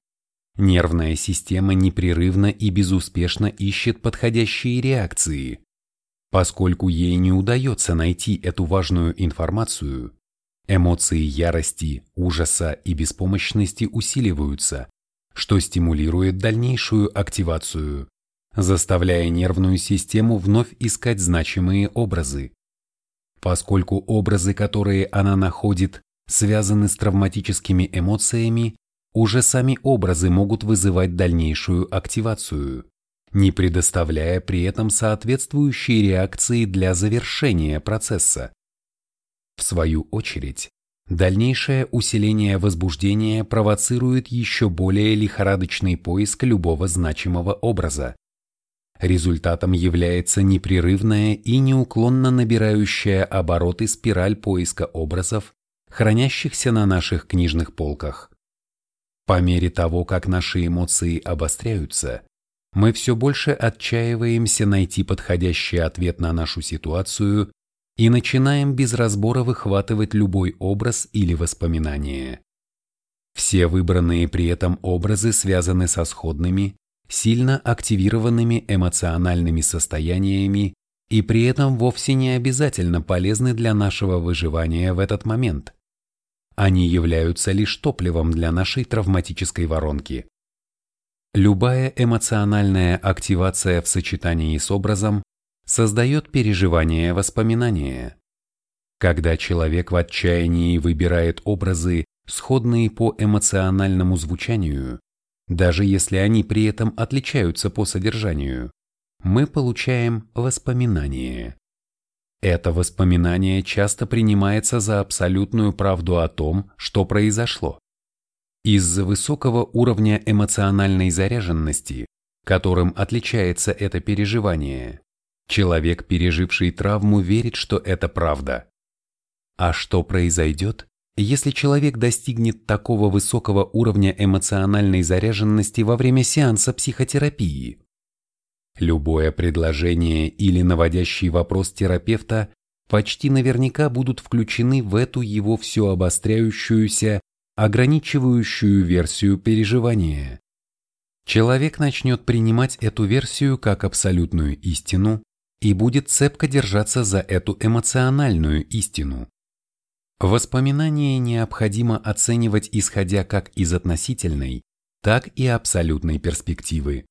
Нервная система непрерывно и безуспешно ищет подходящие реакции. Поскольку ей не удается найти эту важную информацию, эмоции ярости, ужаса и беспомощности усиливаются, что стимулирует дальнейшую активацию заставляя нервную систему вновь искать значимые образы. Поскольку образы, которые она находит, связаны с травматическими эмоциями, уже сами образы могут вызывать дальнейшую активацию, не предоставляя при этом соответствующие реакции для завершения процесса. В свою очередь, дальнейшее усиление возбуждения провоцирует еще более лихорадочный поиск любого значимого образа. Результатом является непрерывная и неуклонно набирающая обороты спираль поиска образов, хранящихся на наших книжных полках. По мере того, как наши эмоции обостряются, мы все больше отчаиваемся найти подходящий ответ на нашу ситуацию и начинаем без разбора выхватывать любой образ или воспоминание. Все выбранные при этом образы связаны со сходными, сильно активированными эмоциональными состояниями и при этом вовсе не обязательно полезны для нашего выживания в этот момент. Они являются лишь топливом для нашей травматической воронки. Любая эмоциональная активация в сочетании с образом создает переживание воспоминания. Когда человек в отчаянии выбирает образы, сходные по эмоциональному звучанию, даже если они при этом отличаются по содержанию, мы получаем воспоминание. Это воспоминание часто принимается за абсолютную правду о том, что произошло. Из-за высокого уровня эмоциональной заряженности, которым отличается это переживание, человек, переживший травму, верит, что это правда. А что произойдет, если человек достигнет такого высокого уровня эмоциональной заряженности во время сеанса психотерапии? Любое предложение или наводящий вопрос терапевта почти наверняка будут включены в эту его все обостряющуюся, ограничивающую версию переживания. Человек начнет принимать эту версию как абсолютную истину и будет цепко держаться за эту эмоциональную истину. Воспоминания необходимо оценивать исходя как из относительной, так и абсолютной перспективы.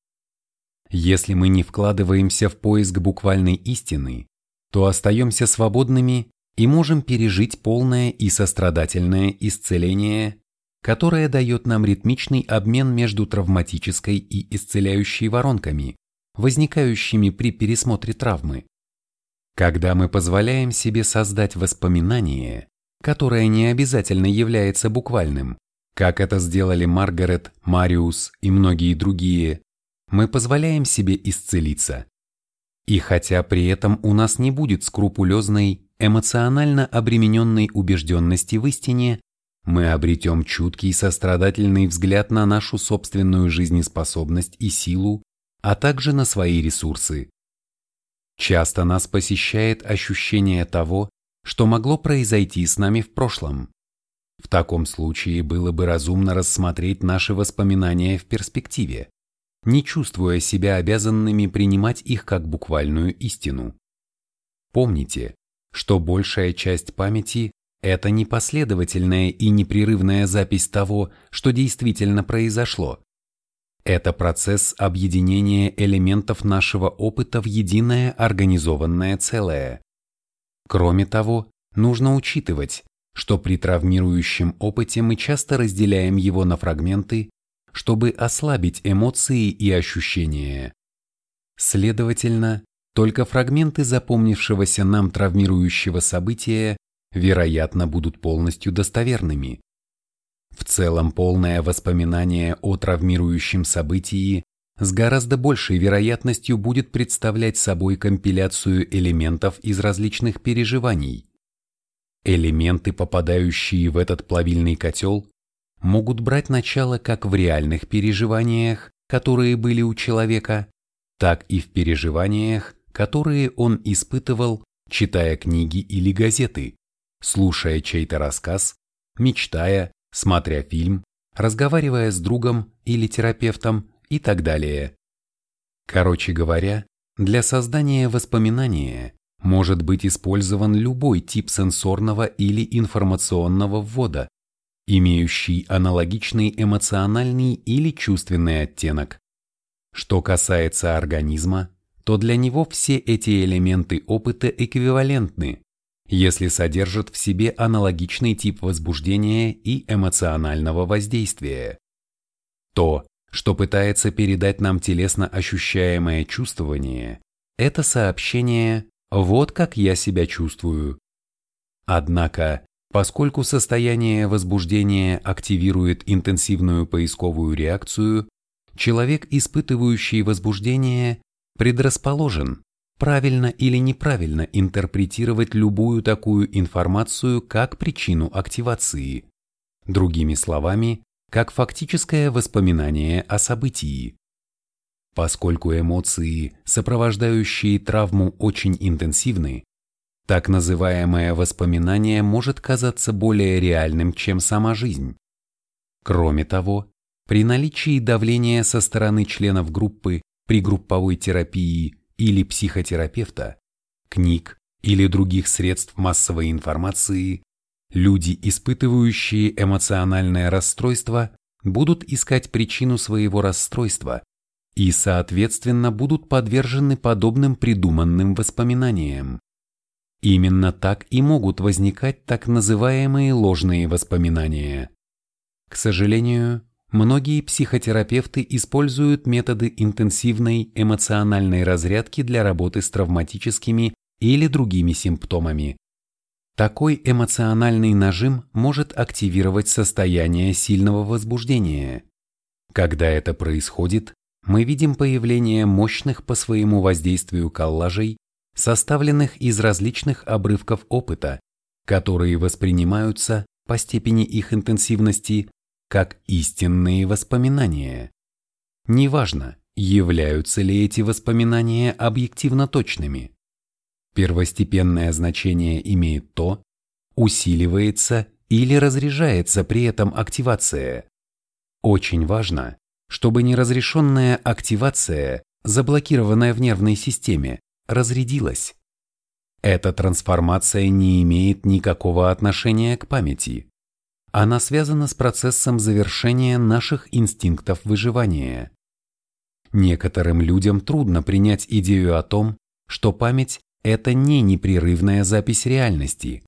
Если мы не вкладываемся в поиск буквальной истины, то остаемся свободными и можем пережить полное и сострадательное исцеление, которое дает нам ритмичный обмен между травматической и исцеляющей воронками, возникающими при пересмотре травмы. Когда мы позволяем себе создать воспоминание, которое не обязательно является буквальным, как это сделали Маргарет, Мариус и многие другие, мы позволяем себе исцелиться. И хотя при этом у нас не будет скрупулезной, эмоционально обремененной убежденности в истине, мы обретем чуткий сострадательный взгляд на нашу собственную жизнеспособность и силу, а также на свои ресурсы. Часто нас посещает ощущение того, что могло произойти с нами в прошлом. В таком случае было бы разумно рассмотреть наши воспоминания в перспективе, не чувствуя себя обязанными принимать их как буквальную истину. Помните, что большая часть памяти – это непоследовательная и непрерывная запись того, что действительно произошло. Это процесс объединения элементов нашего опыта в единое организованное целое. Кроме того, нужно учитывать, что при травмирующем опыте мы часто разделяем его на фрагменты, чтобы ослабить эмоции и ощущения. Следовательно, только фрагменты запомнившегося нам травмирующего события, вероятно, будут полностью достоверными. В целом, полное воспоминание о травмирующем событии с гораздо большей вероятностью будет представлять собой компиляцию элементов из различных переживаний. Элементы, попадающие в этот плавильный котел, могут брать начало как в реальных переживаниях, которые были у человека, так и в переживаниях, которые он испытывал, читая книги или газеты, слушая чей-то рассказ, мечтая, смотря фильм, разговаривая с другом или терапевтом и так далее. Короче говоря, для создания воспоминания может быть использован любой тип сенсорного или информационного ввода, имеющий аналогичный эмоциональный или чувственный оттенок. Что касается организма, то для него все эти элементы опыта эквивалентны, если содержат в себе аналогичный тип возбуждения и эмоционального воздействия. То, что пытается передать нам телесно ощущаемое чувствование, это сообщение «вот как я себя чувствую». Однако, поскольку состояние возбуждения активирует интенсивную поисковую реакцию, человек, испытывающий возбуждение, предрасположен правильно или неправильно интерпретировать любую такую информацию как причину активации. Другими словами, как фактическое воспоминание о событии. Поскольку эмоции, сопровождающие травму, очень интенсивны, так называемое воспоминание может казаться более реальным, чем сама жизнь. Кроме того, при наличии давления со стороны членов группы при групповой терапии или психотерапевта, книг или других средств массовой информации, люди, испытывающие эмоциональное расстройство, будут искать причину своего расстройства и, соответственно, будут подвержены подобным придуманным воспоминаниям. Именно так и могут возникать так называемые ложные воспоминания. К сожалению, многие психотерапевты используют методы интенсивной эмоциональной разрядки для работы с травматическими или другими симптомами. Такой эмоциональный нажим может активировать состояние сильного возбуждения. Когда это происходит, мы видим появление мощных по своему воздействию коллажей, составленных из различных обрывков опыта, которые воспринимаются по степени их интенсивности как истинные воспоминания. Неважно, являются ли эти воспоминания объективно точными. Первостепенное значение имеет то, усиливается или разряжается при этом активация. Очень важно, чтобы неразрешенная активация, заблокированная в нервной системе, разрядилась. Эта трансформация не имеет никакого отношения к памяти. Она связана с процессом завершения наших инстинктов выживания. Некоторым людям трудно принять идею о том, что память – это не непрерывная запись реальности.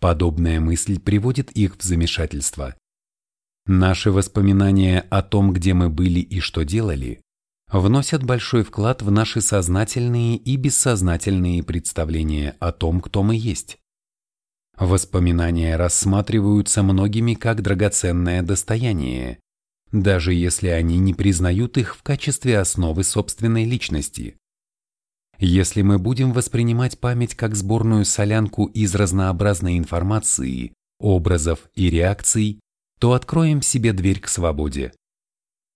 Подобная мысль приводит их в замешательство. Наши воспоминания о том, где мы были и что делали, вносят большой вклад в наши сознательные и бессознательные представления о том, кто мы есть. Воспоминания рассматриваются многими как драгоценное достояние, даже если они не признают их в качестве основы собственной личности. Если мы будем воспринимать память как сборную солянку из разнообразной информации, образов и реакций, то откроем себе дверь к свободе.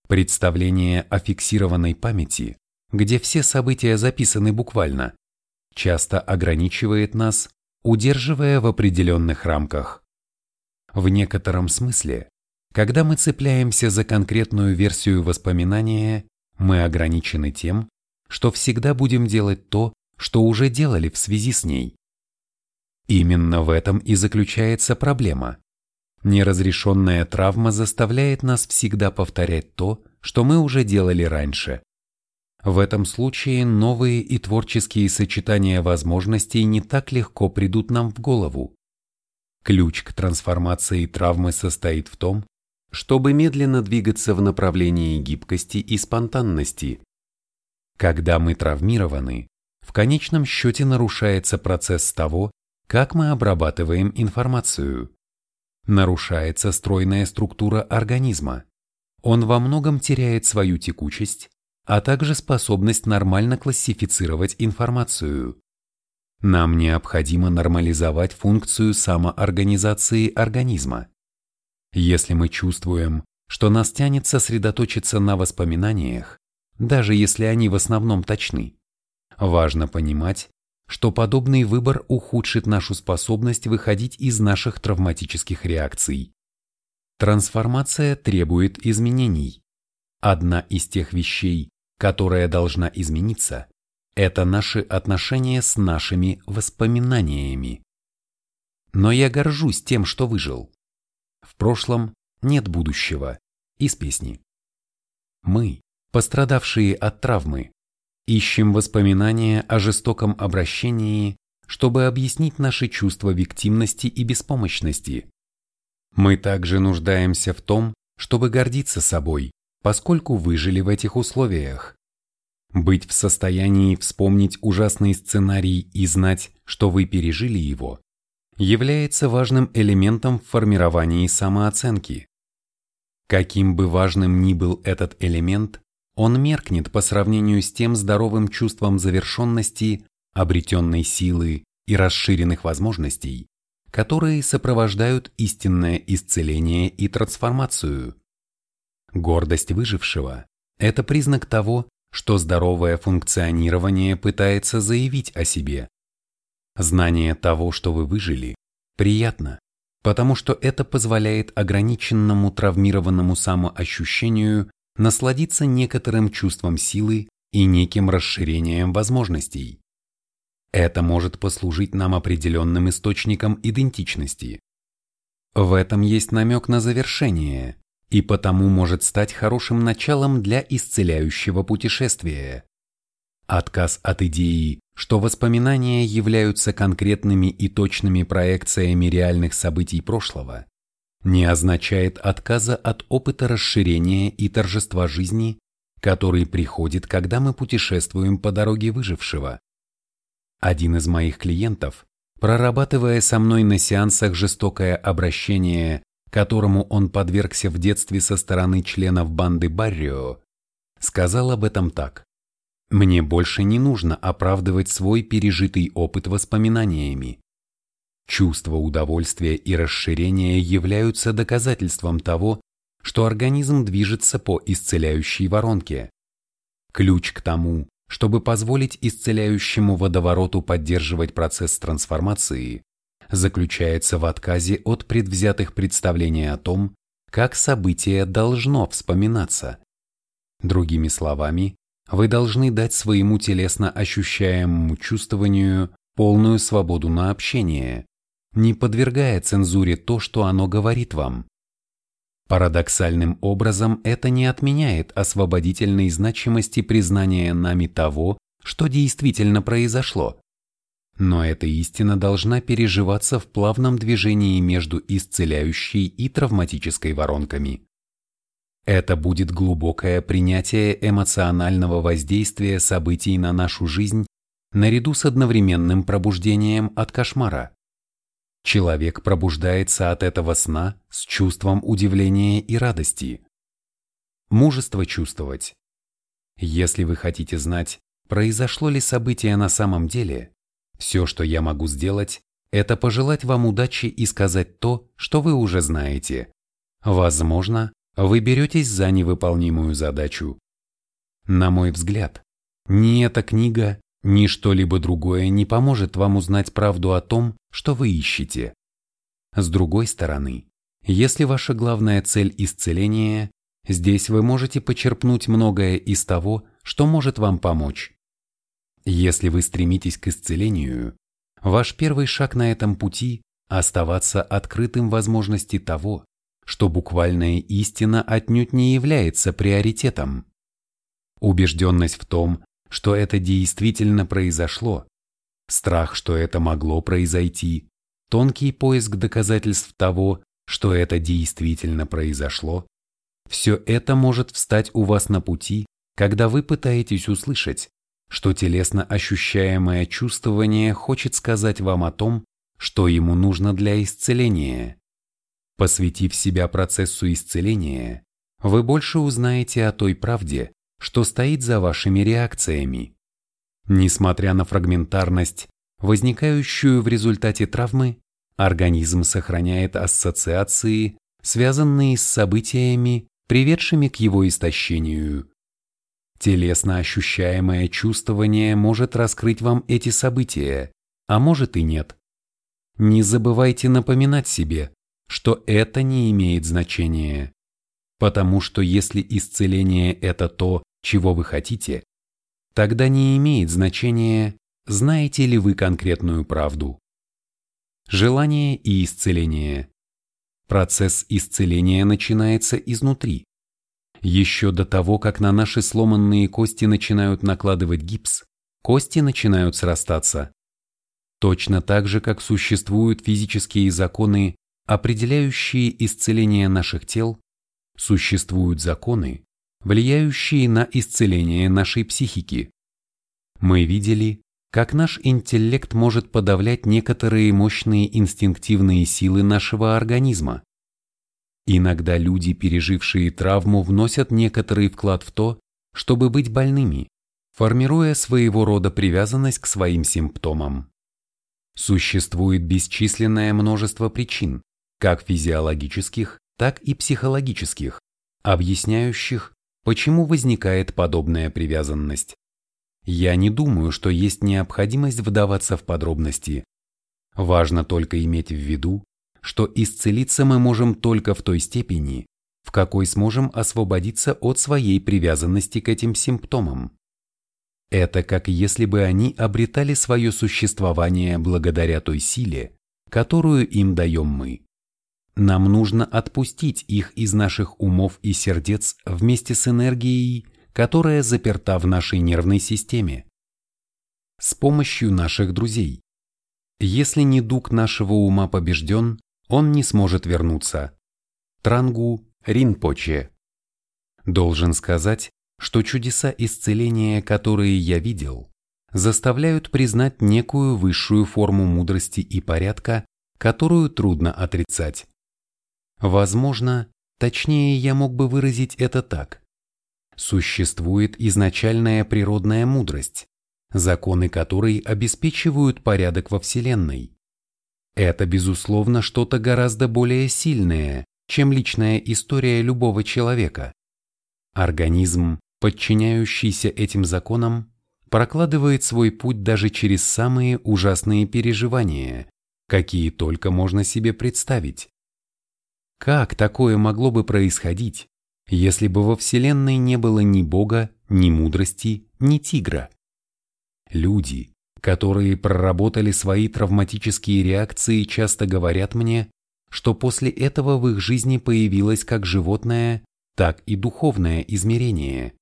Представление о фиксированной памяти, где все события записаны буквально, часто ограничивает нас, удерживая в определенных рамках. В некотором смысле, когда мы цепляемся за конкретную версию воспоминания, мы ограничены тем, что всегда будем делать то, что уже делали в связи с ней. Именно в этом и заключается проблема. Неразрешенная травма заставляет нас всегда повторять то, что мы уже делали раньше. В этом случае новые и творческие сочетания возможностей не так легко придут нам в голову. Ключ к трансформации травмы состоит в том, чтобы медленно двигаться в направлении гибкости и спонтанности. Когда мы травмированы, в конечном счете нарушается процесс того, как мы обрабатываем информацию нарушается стройная структура организма. Он во многом теряет свою текучесть, а также способность нормально классифицировать информацию. Нам необходимо нормализовать функцию самоорганизации организма. Если мы чувствуем, что нас тянет сосредоточиться на воспоминаниях, даже если они в основном точны, важно понимать, что подобный выбор ухудшит нашу способность выходить из наших травматических реакций. Трансформация требует изменений. Одна из тех вещей, которая должна измениться, это наши отношения с нашими воспоминаниями. Но я горжусь тем, что выжил. В прошлом нет будущего. Из песни. Мы, пострадавшие от травмы, Ищем воспоминания о жестоком обращении, чтобы объяснить наши чувства виктимности и беспомощности. Мы также нуждаемся в том, чтобы гордиться собой, поскольку выжили в этих условиях. Быть в состоянии вспомнить ужасный сценарий и знать, что вы пережили его, является важным элементом в формировании самооценки. Каким бы важным ни был этот элемент, он меркнет по сравнению с тем здоровым чувством завершенности, обретенной силы и расширенных возможностей, которые сопровождают истинное исцеление и трансформацию. Гордость выжившего – это признак того, что здоровое функционирование пытается заявить о себе. Знание того, что вы выжили, приятно, потому что это позволяет ограниченному травмированному самоощущению насладиться некоторым чувством силы и неким расширением возможностей. Это может послужить нам определенным источником идентичности. В этом есть намек на завершение, и потому может стать хорошим началом для исцеляющего путешествия. Отказ от идеи, что воспоминания являются конкретными и точными проекциями реальных событий прошлого, не означает отказа от опыта расширения и торжества жизни, который приходит, когда мы путешествуем по дороге выжившего. Один из моих клиентов, прорабатывая со мной на сеансах жестокое обращение, которому он подвергся в детстве со стороны членов банды Баррио, сказал об этом так. «Мне больше не нужно оправдывать свой пережитый опыт воспоминаниями. Чувство удовольствия и расширения являются доказательством того, что организм движется по исцеляющей воронке. Ключ к тому, чтобы позволить исцеляющему водовороту поддерживать процесс трансформации, заключается в отказе от предвзятых представлений о том, как событие должно вспоминаться. Другими словами, вы должны дать своему телесно ощущаемому чувствованию полную свободу на общение, не подвергая цензуре то, что оно говорит вам. Парадоксальным образом это не отменяет освободительной значимости признания нами того, что действительно произошло. Но эта истина должна переживаться в плавном движении между исцеляющей и травматической воронками. Это будет глубокое принятие эмоционального воздействия событий на нашу жизнь наряду с одновременным пробуждением от кошмара. Человек пробуждается от этого сна с чувством удивления и радости. Мужество чувствовать. Если вы хотите знать, произошло ли событие на самом деле, все, что я могу сделать, это пожелать вам удачи и сказать то, что вы уже знаете. Возможно, вы беретесь за невыполнимую задачу. На мой взгляд, ни эта книга, ни что-либо другое не поможет вам узнать правду о том, что вы ищете. С другой стороны, если ваша главная цель – исцеление, здесь вы можете почерпнуть многое из того, что может вам помочь. Если вы стремитесь к исцелению, ваш первый шаг на этом пути – оставаться открытым возможности того, что буквальная истина отнюдь не является приоритетом. Убежденность в том, что это действительно произошло, страх, что это могло произойти, тонкий поиск доказательств того, что это действительно произошло, все это может встать у вас на пути, когда вы пытаетесь услышать, что телесно ощущаемое чувствование хочет сказать вам о том, что ему нужно для исцеления. Посвятив себя процессу исцеления, вы больше узнаете о той правде, что стоит за вашими реакциями. Несмотря на фрагментарность, возникающую в результате травмы, организм сохраняет ассоциации, связанные с событиями, приведшими к его истощению. Телесно ощущаемое чувствование может раскрыть вам эти события, а может и нет. Не забывайте напоминать себе, что это не имеет значения. Потому что если исцеление – это то, чего вы хотите, тогда не имеет значения, знаете ли вы конкретную правду. Желание и исцеление. Процесс исцеления начинается изнутри. Еще до того, как на наши сломанные кости начинают накладывать гипс, кости начинают срастаться. Точно так же, как существуют физические законы, определяющие исцеление наших тел, существуют законы, влияющие на исцеление нашей психики. Мы видели, как наш интеллект может подавлять некоторые мощные инстинктивные силы нашего организма. Иногда люди, пережившие травму, вносят некоторый вклад в то, чтобы быть больными, формируя своего рода привязанность к своим симптомам. Существует бесчисленное множество причин, как физиологических, так и психологических, объясняющих, почему возникает подобная привязанность. Я не думаю, что есть необходимость вдаваться в подробности. Важно только иметь в виду, что исцелиться мы можем только в той степени, в какой сможем освободиться от своей привязанности к этим симптомам. Это как если бы они обретали свое существование благодаря той силе, которую им даем мы. Нам нужно отпустить их из наших умов и сердец вместе с энергией, которая заперта в нашей нервной системе. С помощью наших друзей. Если недуг нашего ума побежден, он не сможет вернуться. Трангу Ринпоче. Должен сказать, что чудеса исцеления, которые я видел, заставляют признать некую высшую форму мудрости и порядка, которую трудно отрицать. Возможно, точнее я мог бы выразить это так. Существует изначальная природная мудрость, законы которой обеспечивают порядок во Вселенной. Это, безусловно, что-то гораздо более сильное, чем личная история любого человека. Организм, подчиняющийся этим законам, прокладывает свой путь даже через самые ужасные переживания, какие только можно себе представить. Как такое могло бы происходить, если бы во Вселенной не было ни Бога, ни мудрости, ни тигра? Люди, которые проработали свои травматические реакции, часто говорят мне, что после этого в их жизни появилось как животное, так и духовное измерение.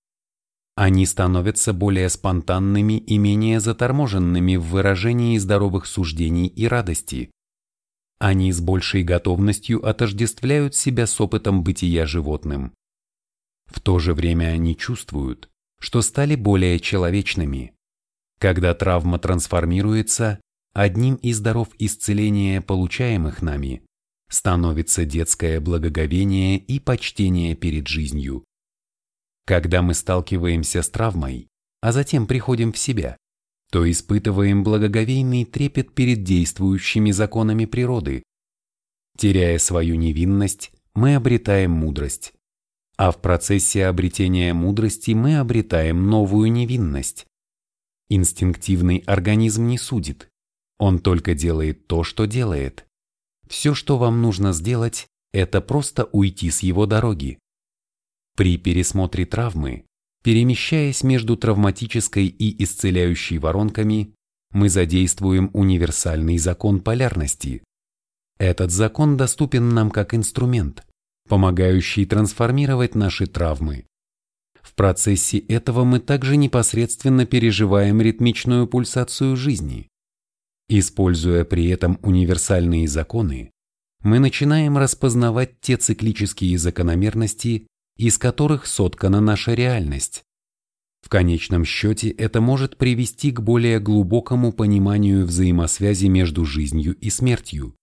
Они становятся более спонтанными и менее заторможенными в выражении здоровых суждений и радости. Они с большей готовностью отождествляют себя с опытом бытия животным. В то же время они чувствуют, что стали более человечными. Когда травма трансформируется, одним из даров исцеления, получаемых нами, становится детское благоговение и почтение перед жизнью. Когда мы сталкиваемся с травмой, а затем приходим в себя, то испытываем благоговейный трепет перед действующими законами природы. Теряя свою невинность, мы обретаем мудрость. А в процессе обретения мудрости мы обретаем новую невинность. Инстинктивный организм не судит. Он только делает то, что делает. Все, что вам нужно сделать, это просто уйти с его дороги. При пересмотре травмы, перемещаясь между травматической и исцеляющей воронками, мы задействуем универсальный закон полярности. Этот закон доступен нам как инструмент, помогающий трансформировать наши травмы. В процессе этого мы также непосредственно переживаем ритмичную пульсацию жизни. Используя при этом универсальные законы, мы начинаем распознавать те циклические закономерности, из которых соткана наша реальность. В конечном счете это может привести к более глубокому пониманию взаимосвязи между жизнью и смертью.